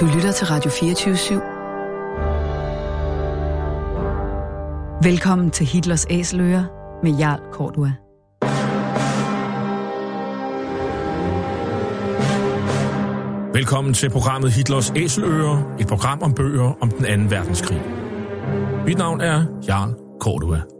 Du lytter til Radio 24 /7. Velkommen til Hitlers Æseløer med Jarl Kortua. Velkommen til programmet Hitlers Æseløer, et program om bøger om den anden verdenskrig. Mit navn er Jarl Kortua.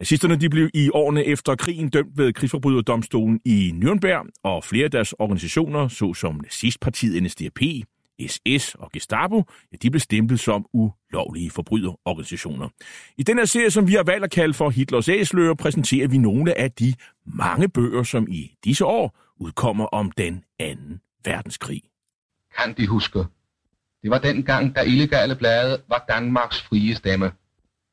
Nazisterne de blev i årene efter krigen dømt ved krigsforbryderdomstolen i Nürnberg, og flere af deres organisationer, såsom nazistpartiet NSDAP, SS og Gestapo, ja, de blev stemplet som ulovlige forbryderorganisationer. I den her serie, som vi har valgt at kalde for Hitlers Æsler, præsenterer vi nogle af de mange bøger, som i disse år udkommer om den anden verdenskrig. Kan de huske? Det var dengang, da illegale blade var Danmarks frie stemme.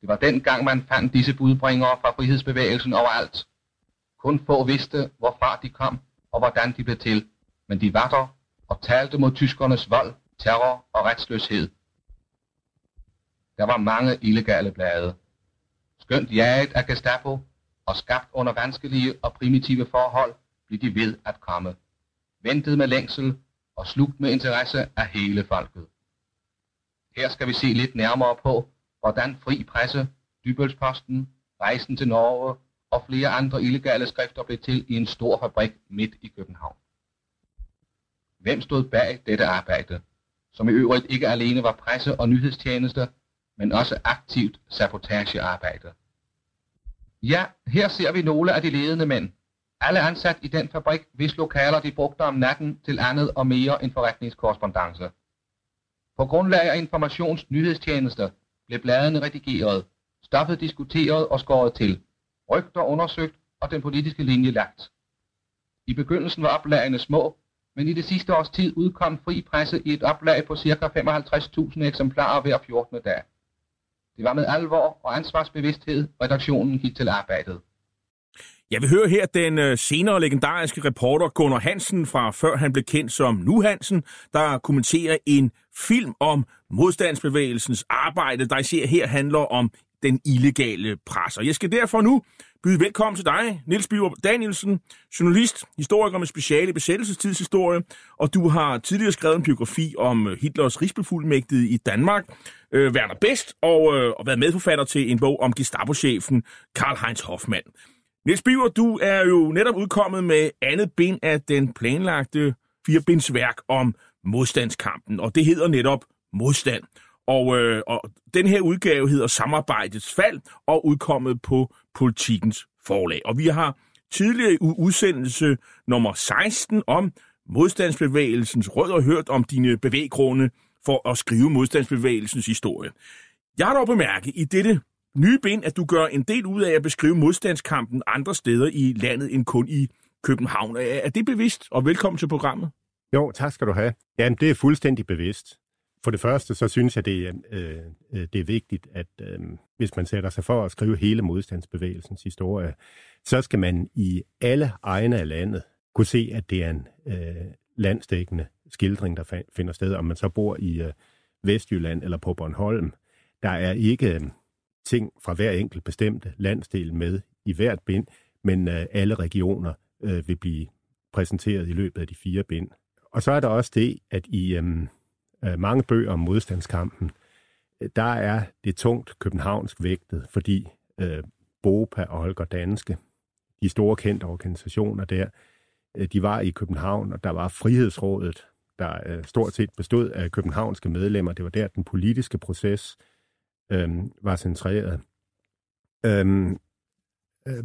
Det var den gang, man fandt disse budbringere fra frihedsbevægelsen overalt. Kun få vidste, hvorfra de kom og hvordan de blev til, men de var der og talte mod tyskernes vold, terror og retsløshed. Der var mange illegale blade. Skønt jaget af Gestapo og skabt under vanskelige og primitive forhold, blev de ved at komme. Ventet med længsel og slugt med interesse af hele folket. Her skal vi se lidt nærmere på, hvordan Fri Presse, Dybølsposten, Rejsen til Norge og flere andre illegale skrifter blev til i en stor fabrik midt i København. Hvem stod bag dette arbejde, som i øvrigt ikke alene var presse- og nyhedstjenester, men også aktivt sabotagearbejde? Ja, her ser vi nogle af de ledende mænd. Alle ansat i den fabrik, hvis lokaler de brugte om natten til andet og mere end forretningskorrespondence. På grundlag af informations nyhedstjenester blev bladene redigeret, stoffet diskuteret og skåret til, rygter undersøgt og den politiske linje lagt. I begyndelsen var oplagene små, men i det sidste års tid udkom fri presse i et oplag på ca. 55.000 eksemplarer hver 14. dag. Det var med alvor og ansvarsbevidsthed, redaktionen gik til arbejdet. Jeg vil høre her den øh, senere legendariske reporter Gunnar Hansen fra før han blev kendt som Nu Hansen, der kommenterer en film om modstandsbevægelsens arbejde, der især her handler om den illegale pres. Og jeg skal derfor nu byde velkommen til dig, Niels Biver Danielsen, journalist, historiker med speciale i besættelsestidshistorie, og du har tidligere skrevet en biografi om øh, Hitlers rigsbefuldmægtige i Danmark, øh, Werner Best, og, øh, og været medforfatter til en bog om Gestapo-chefen Karl-Heinz Hoffmann. Niels Biver, du er jo netop udkommet med andet bind af den planlagte firebindsværk om modstandskampen, og det hedder netop Modstand. Og, øh, og den her udgave hedder Samarbejdets fald og udkommet på Politikens forlag. Og vi har tidligere i udsendelse nummer 16 om modstandsbevægelsens rødder hørt om dine bevæggrunde for at skrive modstandsbevægelsens historie. Jeg har dog bemærket i dette nye bind, at du gør en del ud af at beskrive modstandskampen andre steder i landet end kun i København. Er det bevidst? Og velkommen til programmet. Jo, tak skal du have. Jamen, det er fuldstændig bevidst. For det første, så synes jeg, det er, øh, øh, det er vigtigt, at øh, hvis man sætter sig for at skrive hele modstandsbevægelsens historie, så skal man i alle egne af landet kunne se, at det er en øh, landstækkende skildring, der finder sted, om man så bor i øh, Vestjylland eller på Bornholm. Der er ikke øh, ting fra hver enkelt bestemte landsdel med i hvert bind, men øh, alle regioner øh, vil blive præsenteret i løbet af de fire bind. Og så er der også det, at i øhm, øh, mange bøger om modstandskampen, øh, der er det tungt københavnsk vægtet, fordi øh, BOPA og Holger Danske, de store kendte organisationer der, øh, de var i København, og der var Frihedsrådet, der øh, stort set bestod af københavnske medlemmer. Det var der, den politiske proces øh, var centreret. Øh, øh,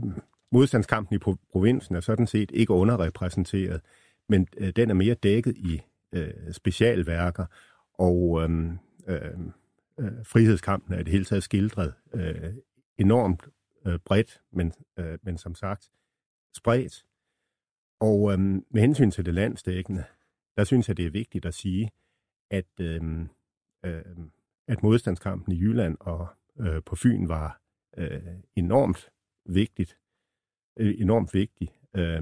modstandskampen i provinsen er sådan set ikke underrepræsenteret, men øh, den er mere dækket i øh, specialværker, og øh, øh, frihedskampen er i det hele taget skildret øh, enormt øh, bredt, men, øh, men som sagt spredt. Og øh, med hensyn til det landsdækkende, der synes jeg, det er vigtigt at sige, at, øh, øh, at modstandskampen i Jylland og øh, på Fyn var øh, enormt vigtigt. Øh, enormt vigtig. Øh,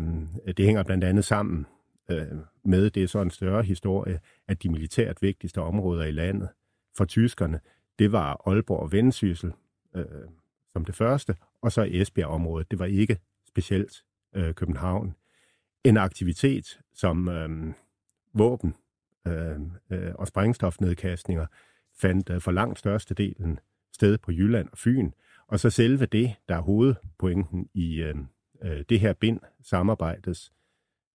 det hænger blandt andet sammen øh, med, det er så en større historie, at de militært vigtigste områder i landet for tyskerne, det var Aalborg og Vendsyssel øh, som det første, og så Esbjerg-området. Det var ikke specielt øh, København. En aktivitet som øh, våben øh, øh, og sprængstofnedkastninger fandt øh, for langt størstedelen sted på Jylland og Fyn. Og så selve det, der er hovedpointen i øh, øh, det her bind, samarbejdets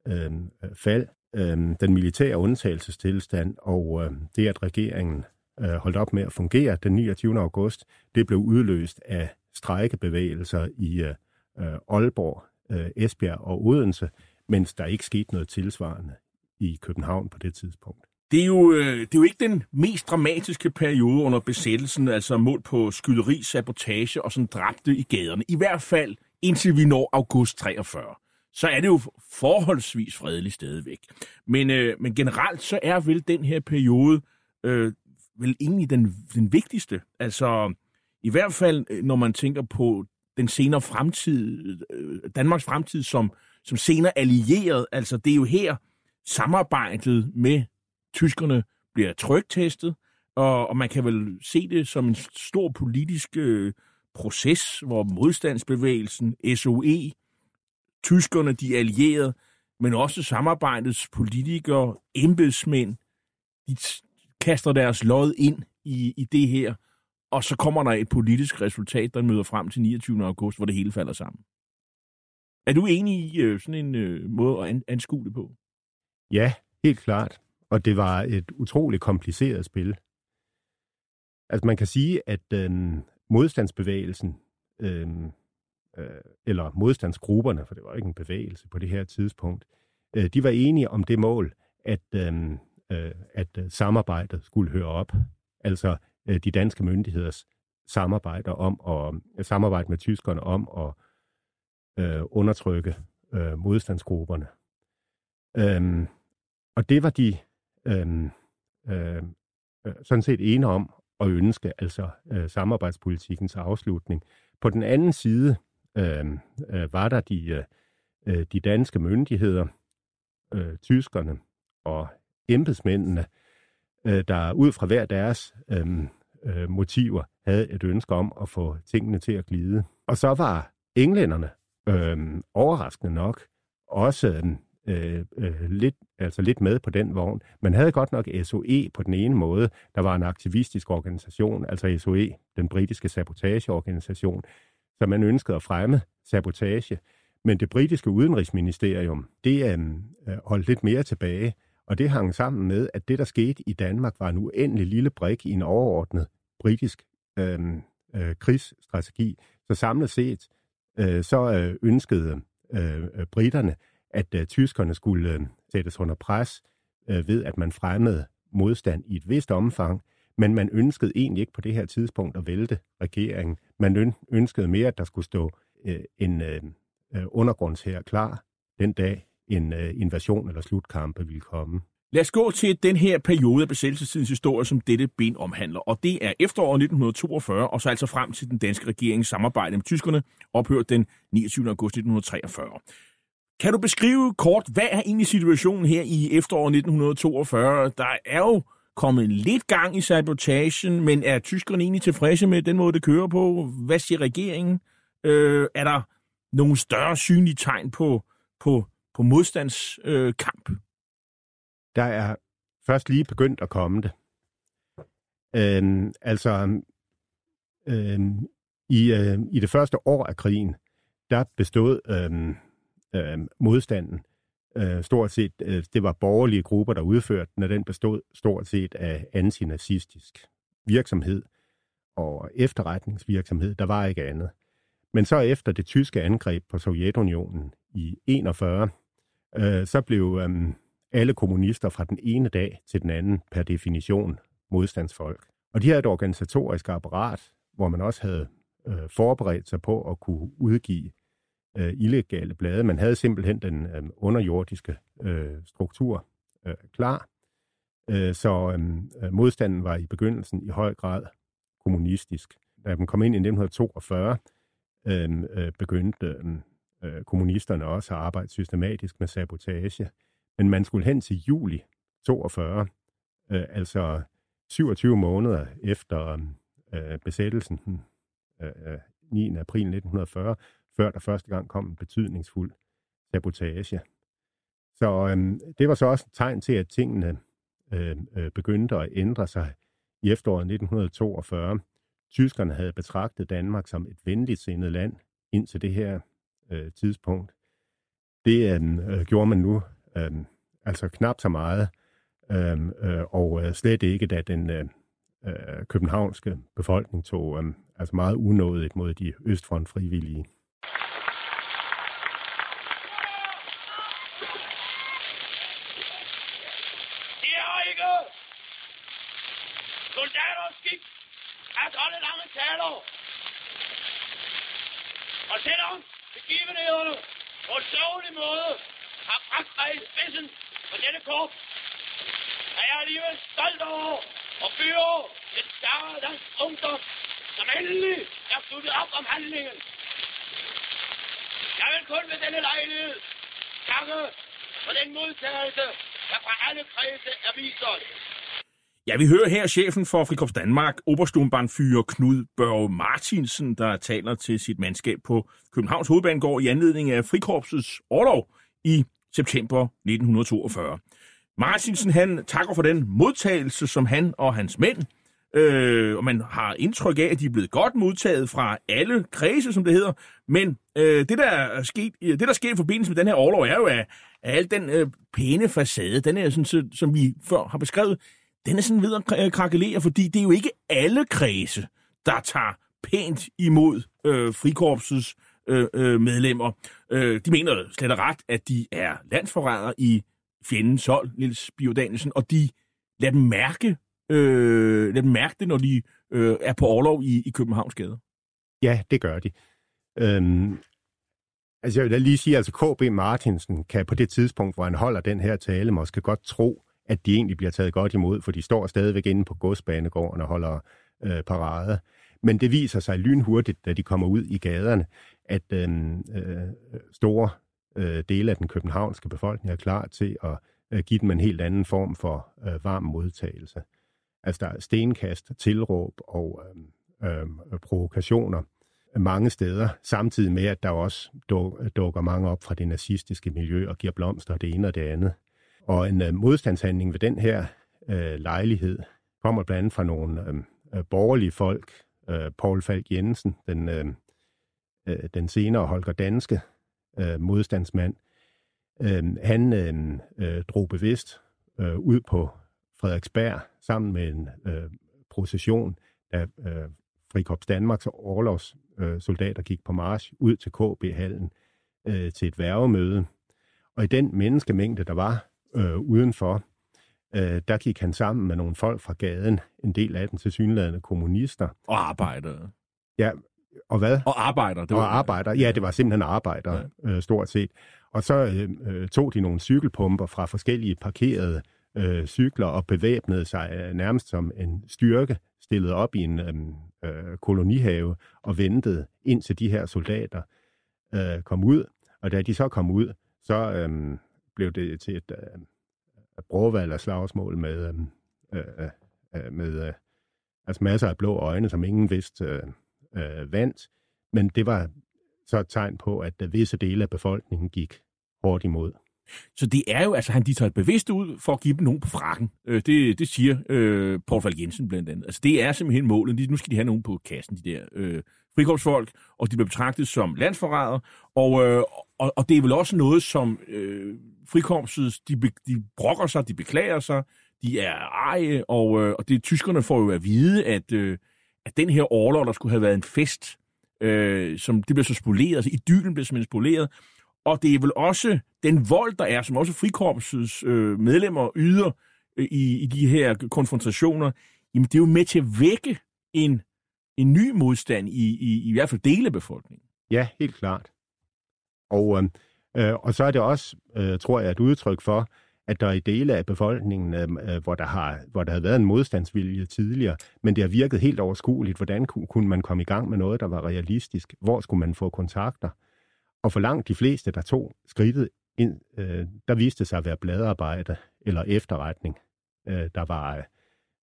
øh, fald, øh, den militære undtagelsestilstand og øh, det, at regeringen øh, holdt op med at fungere den 29. august, det blev udløst af strejkebevægelser i øh, øh, Aalborg, øh, Esbjerg og Odense, mens der ikke skete noget tilsvarende i København på det tidspunkt. Det er, jo, øh, det er jo ikke den mest dramatiske periode under besættelsen, altså mål på skyderi, sabotage og sådan dræbte i gaderne. I hvert fald indtil vi når august 43. Så er det jo forholdsvis fredeligt stadigvæk. Men, øh, men generelt så er vel den her periode øh, vel egentlig den, den vigtigste. Altså i hvert fald, øh, når man tænker på den senere fremtid, øh, Danmarks fremtid som, som senere allieret. Altså det er jo her samarbejdet med tyskerne bliver trygtestet, og, og man kan vel se det som en stor politisk øh, proces, hvor modstandsbevægelsen, SOE, tyskerne, de allierede, men også samarbejdets politikere, embedsmænd, de kaster deres lod ind i, i det her, og så kommer der et politisk resultat, der møder frem til 29. august, hvor det hele falder sammen. Er du enig i øh, sådan en øh, måde at anskue det på? Ja, helt klart. Og det var et utroligt kompliceret spil. Altså man kan sige, at øh, modstandsbevægelsen, øh, øh, eller modstandsgrupperne, for det var ikke en bevægelse på det her tidspunkt, øh, de var enige om det mål, at, øh, øh at øh, samarbejdet skulle høre op. Altså øh, de danske myndigheders samarbejder om at øh, samarbejde med tyskerne om at øh, undertrykke øh, modstandsgrupperne. Øhm, og det var de øhm, øh, sådan set ene om at ønske, altså øh, samarbejdspolitikens afslutning. På den anden side Øh, øh, var der de, øh, øh, de danske myndigheder, øh, tyskerne og embedsmændene, øh, der ud fra hver deres øh, øh, motiver havde et ønske om at få tingene til at glide. Og så var englænderne øh, overraskende nok også øh, øh, lidt, altså lidt med på den vogn. Man havde godt nok SOE på den ene måde. Der var en aktivistisk organisation, altså SOE, den britiske sabotageorganisation, som man ønskede at fremme sabotage. Men det britiske udenrigsministerium, det øhm, øh, holdt lidt mere tilbage, og det hang sammen med, at det, der skete i Danmark, var en uendelig lille brik i en overordnet britisk øh, øh, krigsstrategi. Så samlet set, øh, så øh, ønskede øh, britterne, at øh, tyskerne skulle øh, sættes under pres øh, ved, at man fremmede modstand i et vist omfang, men man ønskede egentlig ikke på det her tidspunkt at vælte regeringen. Man ønskede mere, at der skulle stå øh, en øh, øh klar den dag, en øh, invasion eller slutkampe ville komme. Lad os gå til den her periode af besættelsestidens historie, som dette ben omhandler. Og det er efteråret 1942, og så altså frem til den danske regerings samarbejde med tyskerne, ophørt den 29. august 1943. Kan du beskrive kort, hvad er egentlig situationen her i efteråret 1942? Der er jo kommet lidt gang i sabotagen, men er tyskerne egentlig tilfredse med den måde, det kører på? Hvad siger regeringen? Øh, er der nogle større synlige tegn på, på, på modstandskamp? Øh, der er først lige begyndt at komme det. Øhm, altså, øhm, i, øh, i det første år af krigen, der bestod øhm, øhm, modstanden øh, stort set, øh, det var borgerlige grupper, der udførte den, og den bestod stort set af antinazistisk virksomhed og efterretningsvirksomhed. Der var ikke andet. Men så efter det tyske angreb på Sovjetunionen i 41, øh, så blev øh, alle kommunister fra den ene dag til den anden per definition modstandsfolk. Og de havde et organisatorisk apparat, hvor man også havde øh, forberedt sig på at kunne udgive øh, illegale blade. Man havde simpelthen den øh, underjordiske øh, struktur øh, klar. Øh, så øhm, øh, modstanden var i begyndelsen i høj grad kommunistisk. Da man kom ind i 1942, øh, øh, begyndte øhm, øh, kommunisterne også at arbejde systematisk med sabotage. Men man skulle hen til juli 42, øh, altså 27 måneder efter øhm, øh, besættelsen øh, øh 9. april 1940, før der første gang kom en betydningsfuld sabotage. Så øhm, det var så også et tegn til, at tingene øh, øh, begyndte at ændre sig i efteråret 1942. Tyskerne havde betragtet Danmark som et venligt sindet land indtil det her øh, tidspunkt. Det øhm, øh, gjorde man nu øh, altså knap så meget, øh, øh, og øh, slet ikke, da den øh, øh, københavnske befolkning tog øh, altså meget unådigt mod de østfront frivillige. Vi hører her chefen for Frikorps Danmark, Obersturmbannfyrer Knud Børge Martinsen, der taler til sit mandskab på Københavns Hovedbanegård i anledning af Frikorpsets årlov i september 1942. Martinsen han takker for den modtagelse, som han og hans mænd, øh, og man har indtryk af, at de er blevet godt modtaget fra alle kredse, som det hedder, men øh, det, der er sket, det, der sker i forbindelse med den her overlov, er jo, at, at al den øh, pæne facade, den er sådan, så, som vi før har beskrevet, den er sådan ved at øh, krakelere, fordi det er jo ikke alle kredse, der tager pænt imod øh, frikorpsets øh, øh, medlemmer. Øh, de mener slet og ret, at de er landsforrædere i fjendens hold, Niels Biodanesen, og de lader dem mærke, øh, lader dem mærke det, når de øh, er på overlov i, i Københavns gader. Ja, det gør de. Øhm, altså jeg vil lige sige, altså KB Martinsen kan på det tidspunkt, hvor han holder den her tale, måske godt tro, at de egentlig bliver taget godt imod, for de står stadigvæk inde på godsbanegården og holder øh, parade. Men det viser sig lynhurtigt, da de kommer ud i gaderne, at øh, øh, store øh, dele af den københavnske befolkning er klar til at øh, give dem en helt anden form for øh, varm modtagelse. Altså der er stenkast, tilråb og øh, øh, provokationer mange steder, samtidig med, at der også dukker mange op fra det nazistiske miljø og giver blomster det ene og det andet. Og en øh, modstandshandling ved den her øh, lejlighed kommer blandt andet fra nogle øh, øh borgerlige folk. Øh, Paul Falk Jensen, den, øh, øh, den senere Holger Danske øh, modstandsmand, øh, han øh, øh, drog bevidst øh, ud på Frederiksberg sammen med en øh, procession, da øh, Frikorps Danmarks overlovssoldater øh, gik på march ud til KB-hallen øh, til et værvemøde. Og i den menneskemængde, der var, øh, udenfor, øh, der gik han sammen med nogle folk fra gaden, en del af dem til synlædende kommunister. Og arbejdere. Ja, og hvad? Og arbejder. Det var, og arbejder, ja, det var simpelthen arbejder, ja. øh, stort set. Og så øh, øh, tog de nogle cykelpumper fra forskellige parkerede øh, cykler og bevæbnede sig øh, nærmest som en styrke, stillet op i en øh, øh, kolonihave og ventede indtil de her soldater øh, kom ud. Og da de så kom ud, så øh, blev det til et øh, bråvalg og slagsmål med, øh, øh, øh, med øh, altså masser af blå øjne, som ingen vidste øh, øh, vandt. Men det var så et tegn på, at visse dele af befolkningen gik hårdt imod. Så det er jo, altså han de tager bevidst ud for at give dem nogen på frakken. Øh, det, det siger øh, Paul Falk Jensen blandt andet. Altså det er simpelthen målet. De, nu skal de have nogen på kassen, de der øh, frikorpsfolk, og de bliver betragtet som landsforræder. Og, øh, og, og det er vel også noget, som øh, frikorpset, de, be, de brokker sig, de beklager sig, de er eje, og, øh, og det tyskerne får jo at vide, at, øh, at den her overlov, der skulle have været en fest, øh, som det blev så spoleret, altså idyllen blev simpelthen spoleret, og det er vel også den vold, der er, som også frikorpsets øh, medlemmer yder øh, i, i de her konfrontationer, jamen det er jo med til at vække en, en ny modstand i, i, i hvert fald dele af befolkningen. Ja, helt klart. Og, øhm, øh, og så er det også, øh, tror jeg, et udtryk for, at der er i dele af befolkningen, øh, øh, hvor, der har, hvor der har været en modstandsvilje tidligere, men det har virket helt overskueligt. Hvordan kunne man komme i gang med noget, der var realistisk? Hvor skulle man få kontakter? Og for langt de fleste, der tog skridtet ind, øh, der viste sig at være bladarbejde eller efterretning, øh, der, var,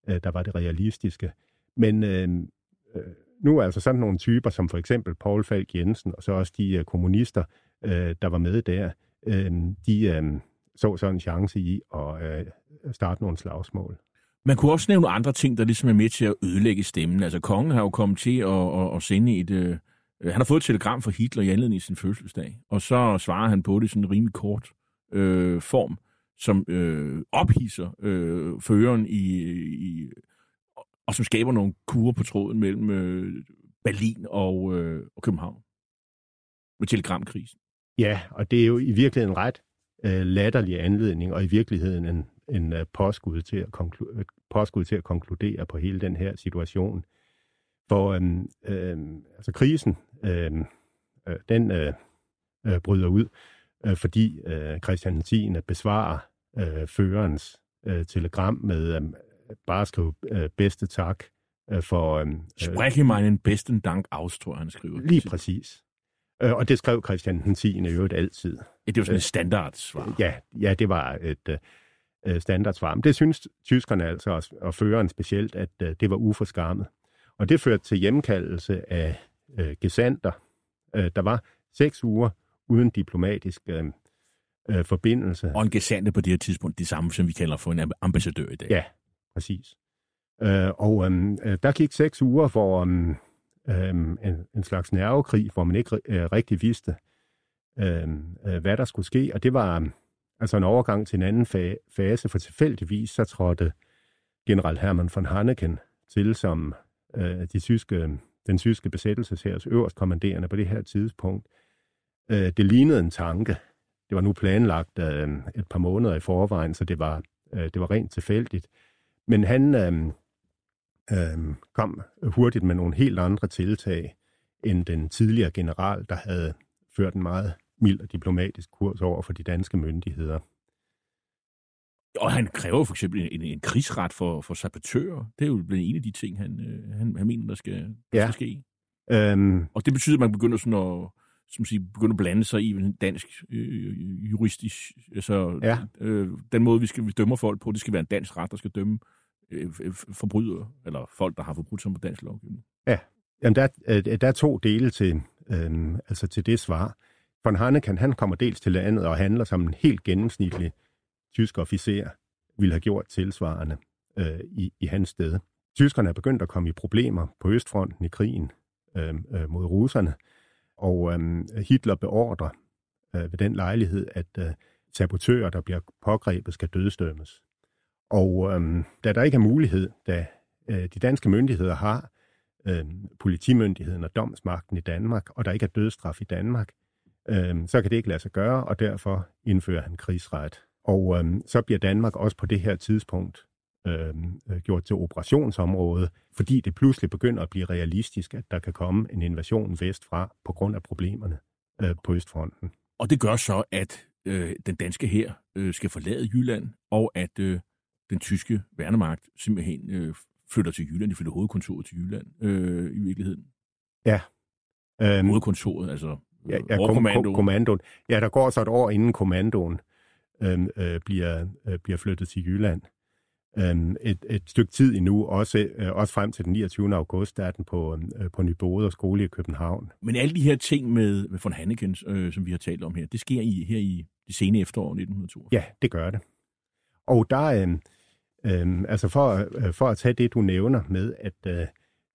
øh, der var det realistiske. Men øh, øh nu er altså sådan nogle typer, som for eksempel Paul Falk Jensen, og så også de øh, kommunister, øh, der var med der, øh, de øh, så sådan en chance i at øh, starte nogle slagsmål. Man kunne også nævne andre ting, der ligesom er med til at ødelægge stemmen. Altså, kongen har jo kommet til at, at, at sende et... Øh, Øh, han har fået et telegram fra Hitler i anledning af sin fødselsdag, og så svarer han på det i sådan en rimelig kort øh, form, som øh, ophisser øh, føreren i, i... og som skaber nogle kurer på tråden mellem øh, Berlin og, øh, og København. Med telegramkrisen. Ja, og det er jo i virkeligheden en ret øh, latterlig anledning, og i virkeligheden en, en uh, påskud, til at konklu- påskud til at konkludere på hele den her situation. For øhm, øhm, altså krisen, øhm, øh, den øh, øh, bryder ud, øh, fordi øh, Christian 10. besvarer øh, førerens øh, telegram med øh, bare at skrive øh, bedste tak øh, for... Øh, Spreche meinen besten Dank aus, tror jeg, han skriver. Lige præcis. Øh, og det skrev Christian den 10. i øvrigt altid. Ja, det var sådan et øh, standardsvar. Ja, ja, det var et uh, standardsvar. Men det synes tyskerne altså, og, føreren specielt, at det var uforskammet. Og det førte til hjemkaldelse af uh, gesanter. Uh, der var seks uger uden diplomatisk uh, uh, forbindelse. Og en gesandte på det her tidspunkt, det samme som vi kalder for en ambassadør i dag. Ja, præcis. Uh, og um, der gik seks uger, hvor um, um, en, en slags nervekrig, hvor man ikke uh, rigtig vidste, um, uh, hvad der skulle ske. Og det var um, altså en overgang til en anden fa- fase, for tilfældigvis så trådte general Hermann von Hanneken til som uh, de tyske, den tyske besættelseshærs øverstkommanderende på det her tidspunkt. øh, det lignede en tanke. Det var nu planlagt øh, et par måneder i forvejen, så det var, øh, det var rent tilfældigt. Men han... øh, øh, kom hurtigt med nogle helt andre tiltag end den tidligere general, der havde ført en meget mild og diplomatisk kurs over for de danske myndigheder. Og han kræver for eksempel en, en, en krigsret for, for sabotører. Det er jo blevet en af de ting, han, øh, han, han mener, der skal, der ja. skal ske. Øhm, og det betyder, at man begynder sådan at, som siger, begynder at blande sig i en dansk øh, juristisk... Altså, ja. øh, den måde, vi skal vi dømmer folk på, det skal være en dansk ret, der skal dømme øh, forbrydere, eller folk, der har forbrudt sig på dansk lovgivning. Ja, Jamen, der, øh, der er to dele til, øh, altså til det svar. Von Hanneken, han kommer dels til landet og handler som en helt gennemsnitlig tyske officer, ville have gjort tilsvarende øh, i, i hans sted. Tyskerne er begyndt at komme i problemer på Østfronten i krigen øh, øh, mod russerne, og øh, Hitler beordrer øh, ved den lejlighed, at øh, sabotører, der bliver pågrebet, skal dødstømmes. Og øh, da der ikke er mulighed, da øh, de danske myndigheder har øh, politimyndigheden og domsmagten i Danmark, og der ikke er dødsstraf i Danmark, øh, så kan det ikke lade sig gøre, og derfor indfører han krigsret. Og øh, så bliver Danmark også på det her tidspunkt øhm, øh, gjort til operationsområde, fordi det pludselig begynder at blive realistisk, at der kan komme en invasion vestfra på grund af problemerne øh, på Østfronten. Og det gør så, at øh, den danske her øh, skal forlade Jylland, og at øh, den tyske værnemagt simpelthen øh, flytter til Jylland. De flytter hovedkontoret til Jylland øh, i virkeligheden. Ja. Øhm, hovedkontoret, altså ja, ja, kommandoen. kommandoen. Ja, der går så et år inden kommandoen øhm, øh, bliver, øh, bliver flyttet til Jylland. Øhm, et, et stykke tid endnu, også, øh, også frem til den 29. august, der er den på, øh, på Nybode og skole i København. Men alle de her ting med, med von Hanneken, øh, som vi har talt om her, det sker i, her i det sene efterår 1902. Ja, det gør det. Og der, øh, Øhm, altså for, øh, for at tage det, du nævner med, at øh,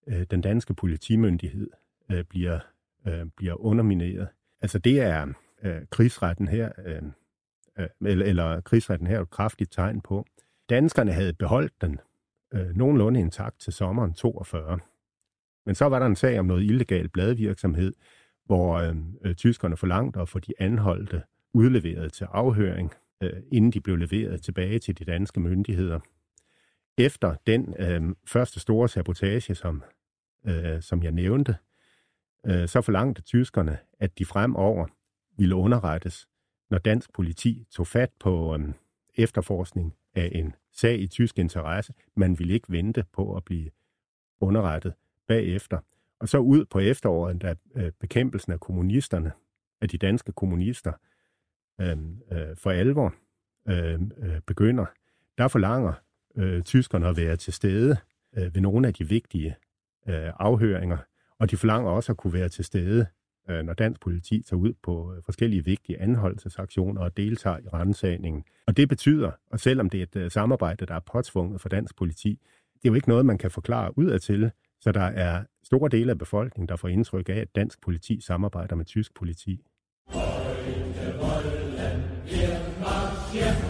øh, den danske politimyndighed øh, bliver, øh, bliver undermineret. Altså det er øh, krigsretten her, øh, øh, Øh, eller, eller krigsretten her er et kraftigt tegn på. Danskerne havde beholdt den øh, nogenlunde intakt til sommeren 42. Men så var der en sag om noget illegal bladvirksomhed, hvor øh, øh, tyskerne forlangte at få de anholdte udleveret til afhøring, øh, inden de blev leveret tilbage til de danske myndigheder efter den øh, første store sabotage, som, øh, som jeg nævnte, øh, så forlangte tyskerne, at de fremover ville underrettes, når dansk politi tog fat på øhm, efterforskning af en sag i tysk interesse. Man ville ikke vente på at blive underrettet bagefter. Og så ud på efteråret, da øh, bekæmpelsen af kommunisterne, af de danske kommunister, øh, øh, for alvor øh, øh, begynder, der forlanger øh, tyskerne at være til stede øh, ved nogle af de vigtige øh, afhøringer, og de forlanger også at kunne være til stede, øh, når dansk politi tager ud på øh, forskellige vigtige anholdelsesaktioner og deltager i rensagningen. Og det betyder, og selvom det er et øh, samarbejde, der er påtvunget for dansk politi, det er jo ikke noget, man kan forklare udadtil, så der er store dele af befolkningen, der får indtryk af, at dansk politi samarbejder med tysk politi. Heute wollen wir marschieren.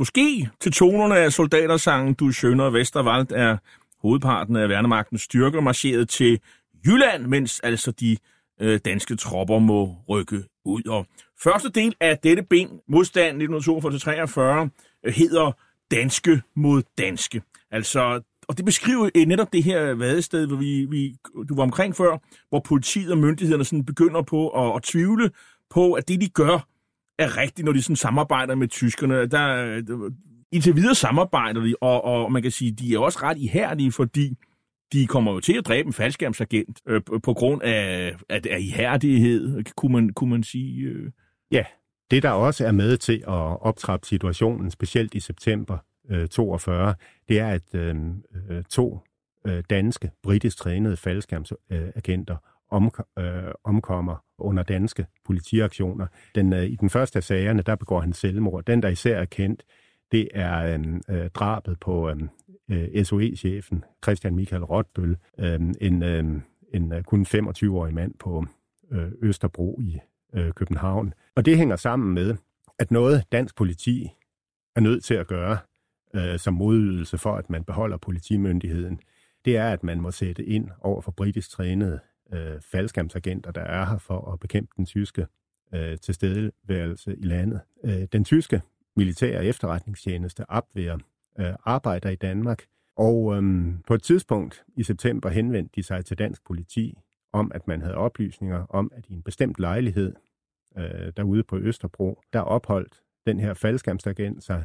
Måske, til tonerne af soldatersangen Du Schøner Vestervald er hovedparten af værnemagtens styrker marcheret til Jylland, mens altså de øh, danske tropper må rykke ud. Og første del af dette ben, modstand 1942-43, øh, hedder Danske mod Danske. Altså, og det beskriver øh, netop det her vadested, hvor vi, vi, du var omkring før, hvor politiet og myndighederne sådan begynder på at, at tvivle på, at det, de gør, er rigtigt, når de sådan samarbejder med tyskerne. Der, øh, indtil videre samarbejder de, og, og man kan sige, de er også ret ihærdige, fordi de kommer jo til at dræbe en faldskærmsagent øh, på grund af, af, af ihærdighed, kunne man, kunne man sige. Øh. Ja, det der også er med til at optrappe situationen, specielt i september øh, 42, det er, at øh, øh to øh, danske, britisk trænede faldskærmsagenter om, øh, omkommer under danske politiaktioner. Den, øh, I den første af sagerne, der begår han selvmord. Den, der især er kendt, det er øh, øh drabet på øh, SOE-chefen Christian Michael Rotbøl, øh, en, øh, en øh, kun 25-årig mand på øh, Østerbro i øh, København. Og det hænger sammen med, at noget dansk politi er nødt til at gøre øh, som modydelse for, at man beholder politimyndigheden, det er, at man må sætte ind over for britisk trænede øh, faldskærmsagenter, der er her for at bekæmpe den tyske øh, tilstedeværelse i landet. Øh, den tyske militære efterretningstjeneste Abwehr øh, arbejder i Danmark, og øh, på et tidspunkt i september henvendte de sig til dansk politi om, at man havde oplysninger om, at i en bestemt lejlighed øh, derude på Østerbro, der opholdt den her faldskærmsagent sig,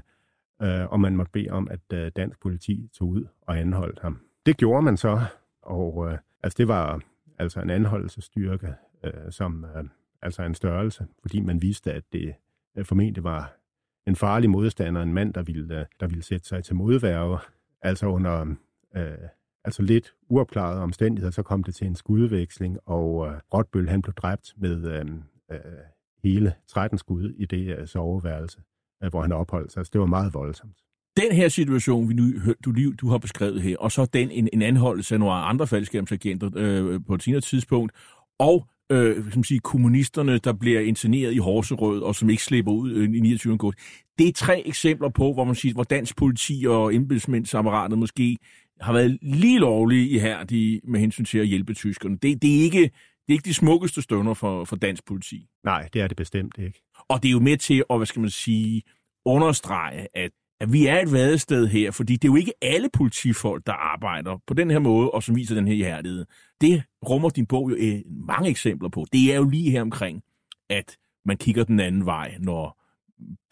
øh, og man måtte bede om, at øh, dansk politi tog ud og anholdt ham. Det gjorde man så, og øh, altså det var altså en anholdelsestyrke, øh, som øh, altså en størrelse, fordi man vidste, at det øh, formentlig var en farlig modstander, en mand, der ville, øh, der ville sætte sig til modværge, altså under øh, altså lidt uopklarede omstændigheder, så kom det til en skudveksling, og øh, Rotbøl han blev dræbt med øh, øh, hele 13 skud i det øh, soveværelse, øh, hvor han opholdt sig. Så det var meget voldsomt den her situation, vi nu, du, du har beskrevet her, og så den en, en anholdelse af nogle andre faldskærmsagenter øh, på et senere tidspunkt, og øh, som siger, kommunisterne, der bliver interneret i Horserød, og som ikke slipper ud øh, i 29. august. Det er tre eksempler på, hvor man siger, hvor dansk politi og embedsmændsapparatet måske har været lige lovlige i her de, med hensyn til at hjælpe tyskerne. Det, det, er ikke, det er ikke de smukkeste stunder for, for dansk politi. Nej, det er det bestemt ikke. Og det er jo med til at, hvad skal man sige, understrege, at at vi er et vadested her, fordi det er jo ikke alle politifolk, der arbejder på den her måde, og som viser den her ihærdighed. Det rummer din bog jo eh, mange eksempler på. Det er jo lige her omkring, at man kigger den anden vej, når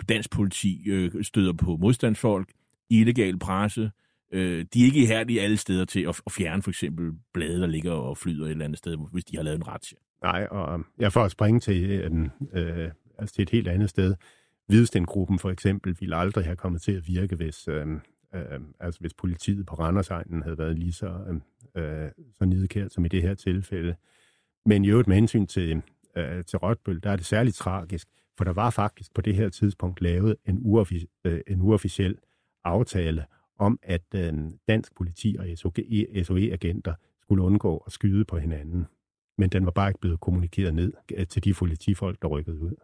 dansk politi øh, støder på modstandsfolk, illegal presse. Øh, de er ikke ihærdige alle steder til at, at fjerne for eksempel blade, der ligger og flyder et eller andet sted, hvis de har lavet en ret. Nej, og øh, jeg får at springe til, øh, øh, altså til et helt andet sted. Hvidestengruppen for eksempel ville aldrig have kommet til at virke, hvis, øh, øh, altså hvis politiet på Randersegnen havde været lige så, øh, øh, så nidkært som i det her tilfælde. Men i øvrigt med hensyn til, øh, til Rødbøl, der er det særligt tragisk, for der var faktisk på det her tidspunkt lavet en, uoffic- øh, en uofficiel aftale om, at øh, dansk politi og SOE-agenter skulle undgå at skyde på hinanden. Men den var bare ikke blevet kommunikeret ned øh, til de politifolk, der rykkede ud.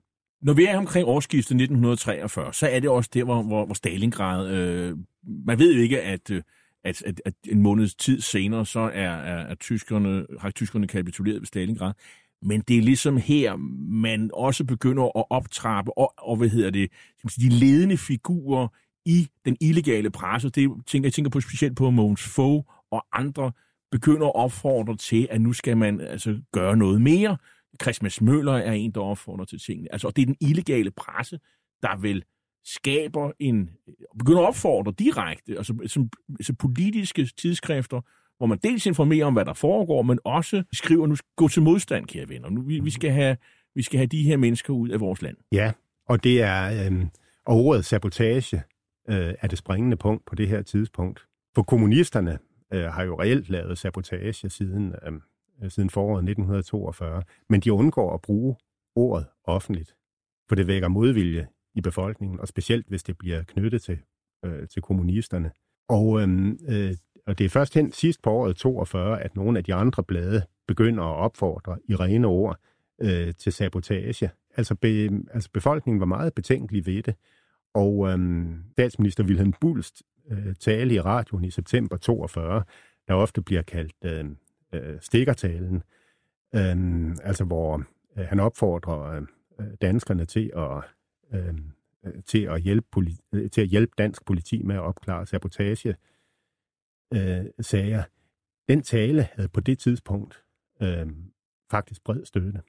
Når vi er omkring årsskiftet 1943, så er det også der, hvor, hvor, hvor Stalingrad... Øh, man ved jo ikke, at, øh, at, at, at en måneds tid senere, så er, er, er tyskerne, har tyskerne kapituleret ved Stalingrad. Men det er ligesom her, man også begynder at optrappe, og, og hvad hedder det, de ledende figurer i den illegale presse. Det tænker, jeg tænker på specielt på Mogens Fogh og andre, begynder at opfordre til, at nu skal man altså gøre noget mere. Christmas Møller er en, der opfordrer til tingene. Altså, og det er den illegale presse, der vil skaber en, begynder at opfordre direkte, altså som, altså politiske tidsskrifter, hvor man dels informerer om, hvad der foregår, men også skriver, nu gå til modstand, kære venner. Nu, vi, vi, skal have, vi skal have de her mennesker ud af vores land. Ja, og det er, øh, og ordet sabotage øh, er det springende punkt på det her tidspunkt. For kommunisterne øh, har jo reelt lavet sabotage siden, øh, Øh, siden foråret 1942, men de undgår at bruge ordet offentligt, for det vækker modvilje i befolkningen, og specielt hvis det bliver knyttet til, øh, til kommunisterne. Og, øhm, øh, og det er først hen sidst på året 42, at nogle af de andre blade begynder at opfordre i rene ord øh, til sabotage. Altså, be, altså befolkningen var meget betænkelig ved det, og øh, statsminister Wilhelm Bulst øh, tale i radioen i september 42, der ofte bliver kaldt øh, øh, stikkertalen, øh, altså hvor øh, han opfordrer øh, danskerne til at øhm, øh, til at hjælpe politi, øh, til at hjælpe dansk politi med at opklare sabotage øh, sager. Den tale havde på det tidspunkt øh, faktisk bred støtte.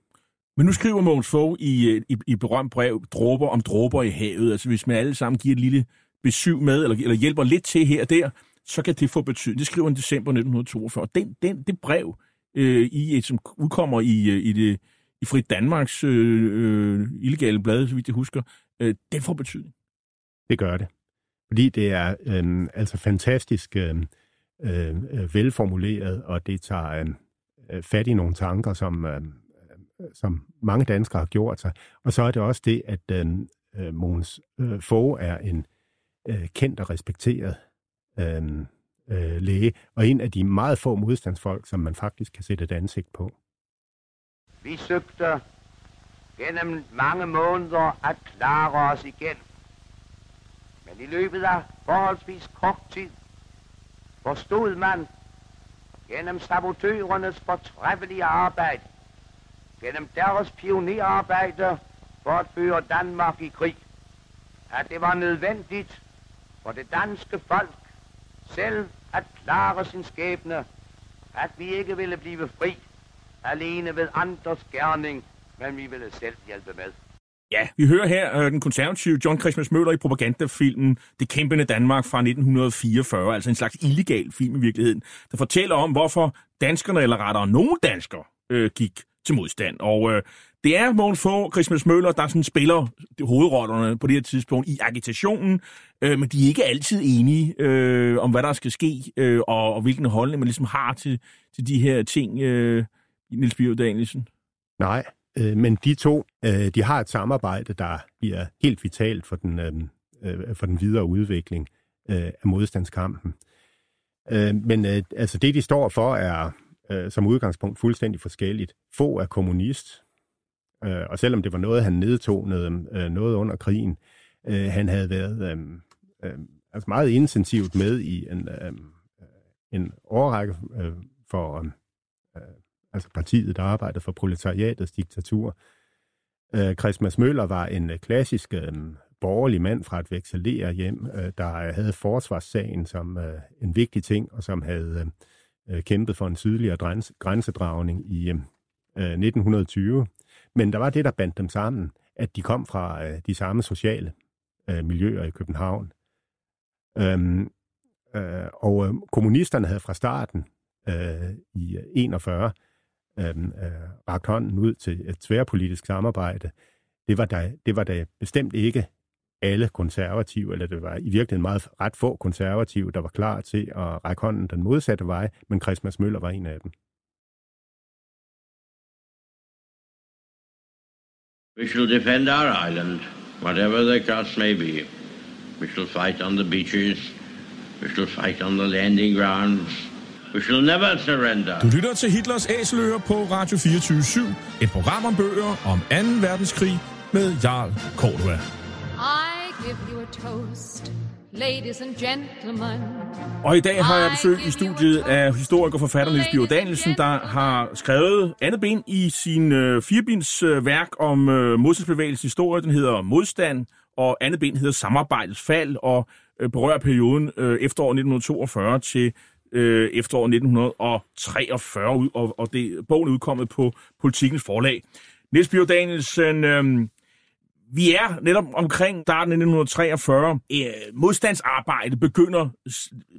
Men nu skriver Mogens Fogh i, øh, i, i berømt brev, dråber om dråber i havet. Altså hvis man alle sammen giver et lille besøg med, eller, eller hjælper lidt til her og der, så kan det få betydning. Det skriver han i december 1942. Den, den, det brev, øh, i, som udkommer i, øh, i, det, i Frit Danmarks øh, øh illegale blad, så vidt jeg husker, øh, det får betydning. Det gør det. Fordi det er øh, altså fantastisk øh, øh, velformuleret, og det tager øh, fat i nogle tanker, som, øh, øh som mange danskere har gjort sig. Og så er det også det, at øh, Mogens øh, Fogh er en øh, kendt og respekteret øh, øh, læge, og en af de meget få modstandsfolk, som man faktisk kan sætte et ansigt på. Vi søgte gennem mange måneder at klare os igen. Men i løbet af forholdsvis kort tid forstod man gennem sabotørernes fortræffelige arbejde, gennem deres pionerarbejde for at føre Danmark i krig, at det var nødvendigt for det danske folk selv at klare sin skæbne, at vi ikke ville blive fri alene ved andres gerning, men vi ville selv hjælpe med. Ja, vi hører her øh, den konservative John Christmas Møller i propagandafilmen Det kæmpende Danmark fra 1944, altså en slags illegal film i virkeligheden, der fortæller om, hvorfor danskerne, eller rettere nogle danskere, øh, gik til modstand. Og øh, det er Mogens Fogh Christmas Møller, der sådan spiller hovedrollerne på det her tidspunkt i agitationen, øh, men de er ikke altid enige øh, om, hvad der skal ske, øh, og, og hvilken holdning man ligesom har til, til de her ting, øh, Niels Bjørn Danielsen. Nej, øh, men de to, øh, de har et samarbejde, der bliver helt vitalt for den, øh, øh, for den videre udvikling øh, af modstandskampen. Øh, men øh, altså det, de står for, er øh, som udgangspunkt fuldstændig forskelligt. Få er kommunist, øh, og selvom det var noget, han nedtonede øh, noget under krigen, øh, han havde været øh, øh, altså meget intensivt med i en, øh, en årrække øh, for øh, altså partiet, der arbejdede for proletariatets diktatur. Øh, Christmas Møller var en øh, klassisk øh, borgerlig mand fra et vekselere hjem, øh, der øh, havde forsvarssagen som øh, en vigtig ting, og som havde øh, kæmpet for en sydligere grænsedragning i øh, 1920. Men der var det, der bandt dem sammen, at de kom fra øh, de samme sociale øh, miljøer i København. Øhm, øh, og øh, kommunisterne havde fra starten øh, i 41 øh, øhm, øh, ragt hånden ud til et tværpolitisk samarbejde. Det var, der, det var da bestemt ikke alle konservative, eller det var i virkeligheden meget ret få konservative, der var klar til at række hånden den modsatte vej, men Christmas Møller var en af dem. We shall defend our island, whatever the cost may be. We shall fight on the beaches. We shall fight on the landing grounds. We shall never surrender. Du lytter til Hitlers Æseløer på Radio 24 Et program om bøger om 2. verdenskrig med Jarl Cordua. I give you a toast, ladies and gentlemen. Og i dag har jeg besøg i studiet af historiker og forfatter Niels Bio Danielsen, der har skrevet andet ben i sin øh, firebinds øh, værk om øh, modstandsbevægelsens historie. Den hedder Modstand, og andet ben hedder Samarbejdets fald, og øh, berører perioden øh, efterår 1942 til øh, efteråret 1943, ud, og, og det, bogen er udkommet på Politikens forlag. Niels Bio Danielsen, øh, vi er netop omkring starten af 1943. Øh, modstandsarbejde begynder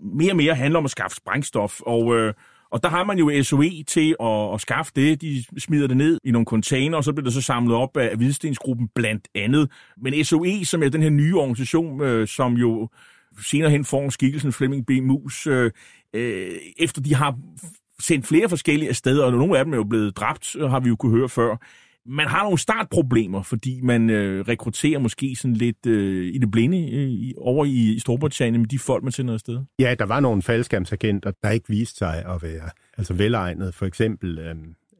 mere og mere at handle om at skaffe sprængstof, og, øh, og der har man jo SOE til at, at skaffe det. De smider det ned i nogle container, og så bliver det så samlet op af Hvidstensgruppen blandt andet. Men SOE, som er den her nye organisation, øh, som jo senere hen får skikkelsen Flemming B. Mus, øh, øh, efter de har sendt flere forskellige steder, og nogle af dem er jo blevet dræbt, har vi jo kunne høre før. Man har nogle startproblemer, fordi man øh, rekrutterer måske sådan lidt øh, i det blinde øh, over i, i Storbritannien med de folk, man sender afsted. Ja, der var nogle faldskærmsagenter, der ikke viste sig at være altså velegnet. For eksempel øh,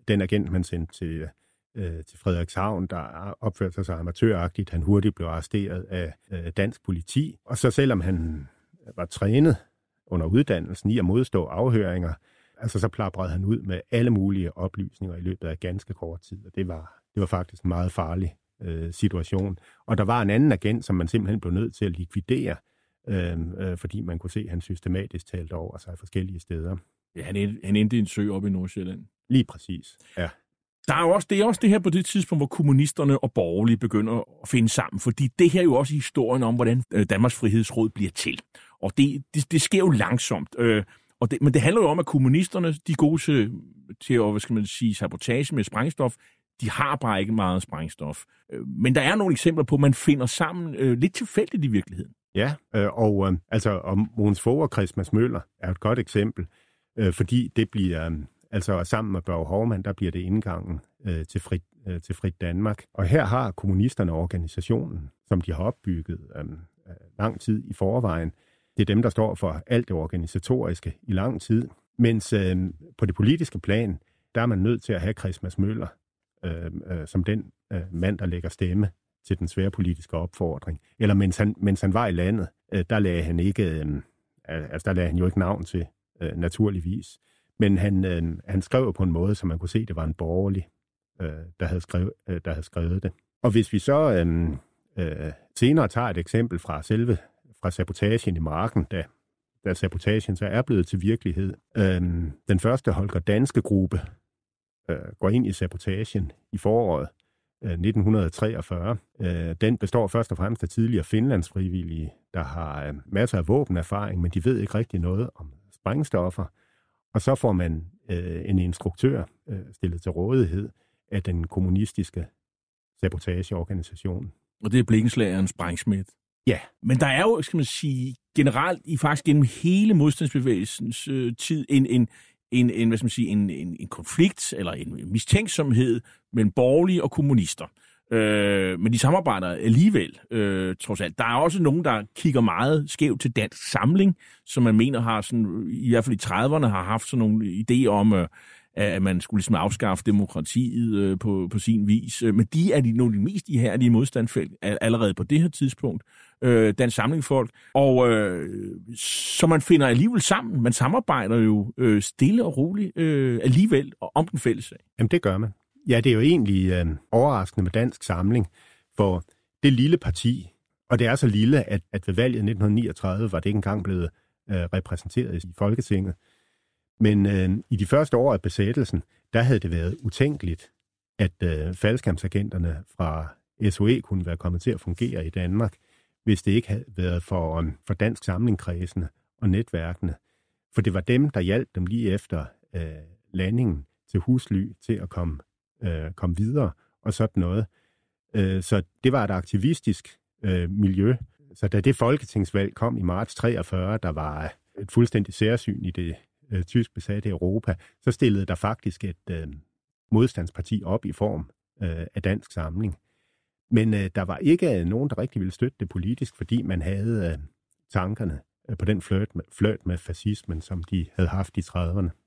den agent, man sendte til, øh, til Frederikshavn, der opførte sig så amatøragtigt. Han hurtigt blev arresteret af øh, dansk politi. Og så selvom han var trænet under uddannelsen i at modstå afhøringer, altså så plaprede han ud med alle mulige oplysninger i løbet af ganske kort tid, og det var, det var faktisk en meget farlig øh, situation. Og der var en anden agent, som man simpelthen blev nødt til at likvidere, øh, øh, fordi man kunne se, at han systematisk talte over sig forskellige steder. Ja, han, han endte i en sø op i Nordsjælland. Lige præcis, ja. Der er jo også, det er også det her på det tidspunkt, hvor kommunisterne og borgerlige begynder at finde sammen, fordi det her er jo også historien om, hvordan øh, Danmarks Frihedsråd bliver til. Og det, det, det sker jo langsomt. Øh, og det, men det handler jo om, at kommunisterne, de er gode til, til at, hvad skal man sige, sabotage med sprængstof. De har bare ikke meget sprængstof. Øh, men der er nogle eksempler på, at man finder sammen øh, lidt tilfældigt i virkeligheden. Ja, øh, og øh, altså om Mogens Fogh og Christmas Møller er et godt eksempel, øh, fordi det bliver, øh, altså sammen med Børge Hormann, der bliver det indgangen øh, til, frit, øh, til Frit Danmark. Og her har kommunisterne organisationen, som de har opbygget øh, øh lang tid i forvejen, det er dem, der står for alt det organisatoriske i lang tid. Mens øh, på det politiske plan, der er man nødt til at have Christmas Møller øh, øh, som den øh, mand, der lægger stemme til den svære politiske opfordring. Eller mens han, mens han var i landet, øh, der lagde han ikke, øh, altså der lagde han jo ikke navn til, øh, naturligvis. Men han, øh, han skrev på en måde, så man kunne se, at det var en borgerlig, øh, der, havde skrevet, øh, der havde skrevet det. Og hvis vi så øh, øh, senere tager et eksempel fra selve fra sabotagen i marken, da, da sabotagen så er blevet til virkelighed. Øhm, den første Holger Danske gruppe øh, går ind i sabotagen i foråret øh, 1943. Øh, den består først og fremmest af tidligere finlandsfrivillige, der har øh, masser af våbenerfaring, men de ved ikke rigtig noget om sprængstoffer. Og så får man øh, en instruktør øh, stillet til rådighed af den kommunistiske sabotageorganisation. Og det er blikkenslageren Sprængsmidt. Ja. Men der er jo, skal man sige, generelt i faktisk gennem hele modstandsbevægelsens øh, tid en, en, en, en, hvad skal man sige, en, en, en konflikt eller en mistænksomhed mellem borgerlige og kommunister. Øh, men de samarbejder alligevel, øh, trods alt. Der er også nogen, der kigger meget skævt til dansk samling, som man mener har, sådan, i hvert fald i 30'erne, har haft sådan nogle idéer om, øh, at man skulle ligesom afskaffe demokratiet øh, på, på sin vis. Øh, men de er de, nogle af de mest ihærdige modstandfelt allerede på det her tidspunkt øh, dansk samlingfolk. Og øh, så man finder alligevel sammen. Man samarbejder jo øh, stille og roligt øh, alligevel om den fælles sag. Jamen det gør man. Ja, det er jo egentlig øh, overraskende med dansk samling, for det lille parti, og det er så lille, at, at ved valget 1939 var det ikke engang blevet øh, repræsenteret i Folketinget. Men øh, i de første år af besættelsen, der havde det været utænkeligt, at øh, faldskærmsagenterne fra SOE kunne være kommet til at fungere i Danmark hvis det ikke havde været for, um, for dansk samlingkredsene og netværkene. For det var dem, der hjalp dem lige efter øh, landingen til husly til at komme, øh, komme videre og sådan noget. Øh, så det var et aktivistisk øh, miljø. Så da det folketingsvalg kom i marts 43, der var et fuldstændig særsyn i det øh, tysk besatte Europa, så stillede der faktisk et øh, modstandsparti op i form øh, af dansk samling. Men øh, der var ikke øh, nogen, der rigtig ville støtte det politisk, fordi man havde øh, tankerne øh, på den flirt med, flirt med fascismen, som de havde haft i 30'erne.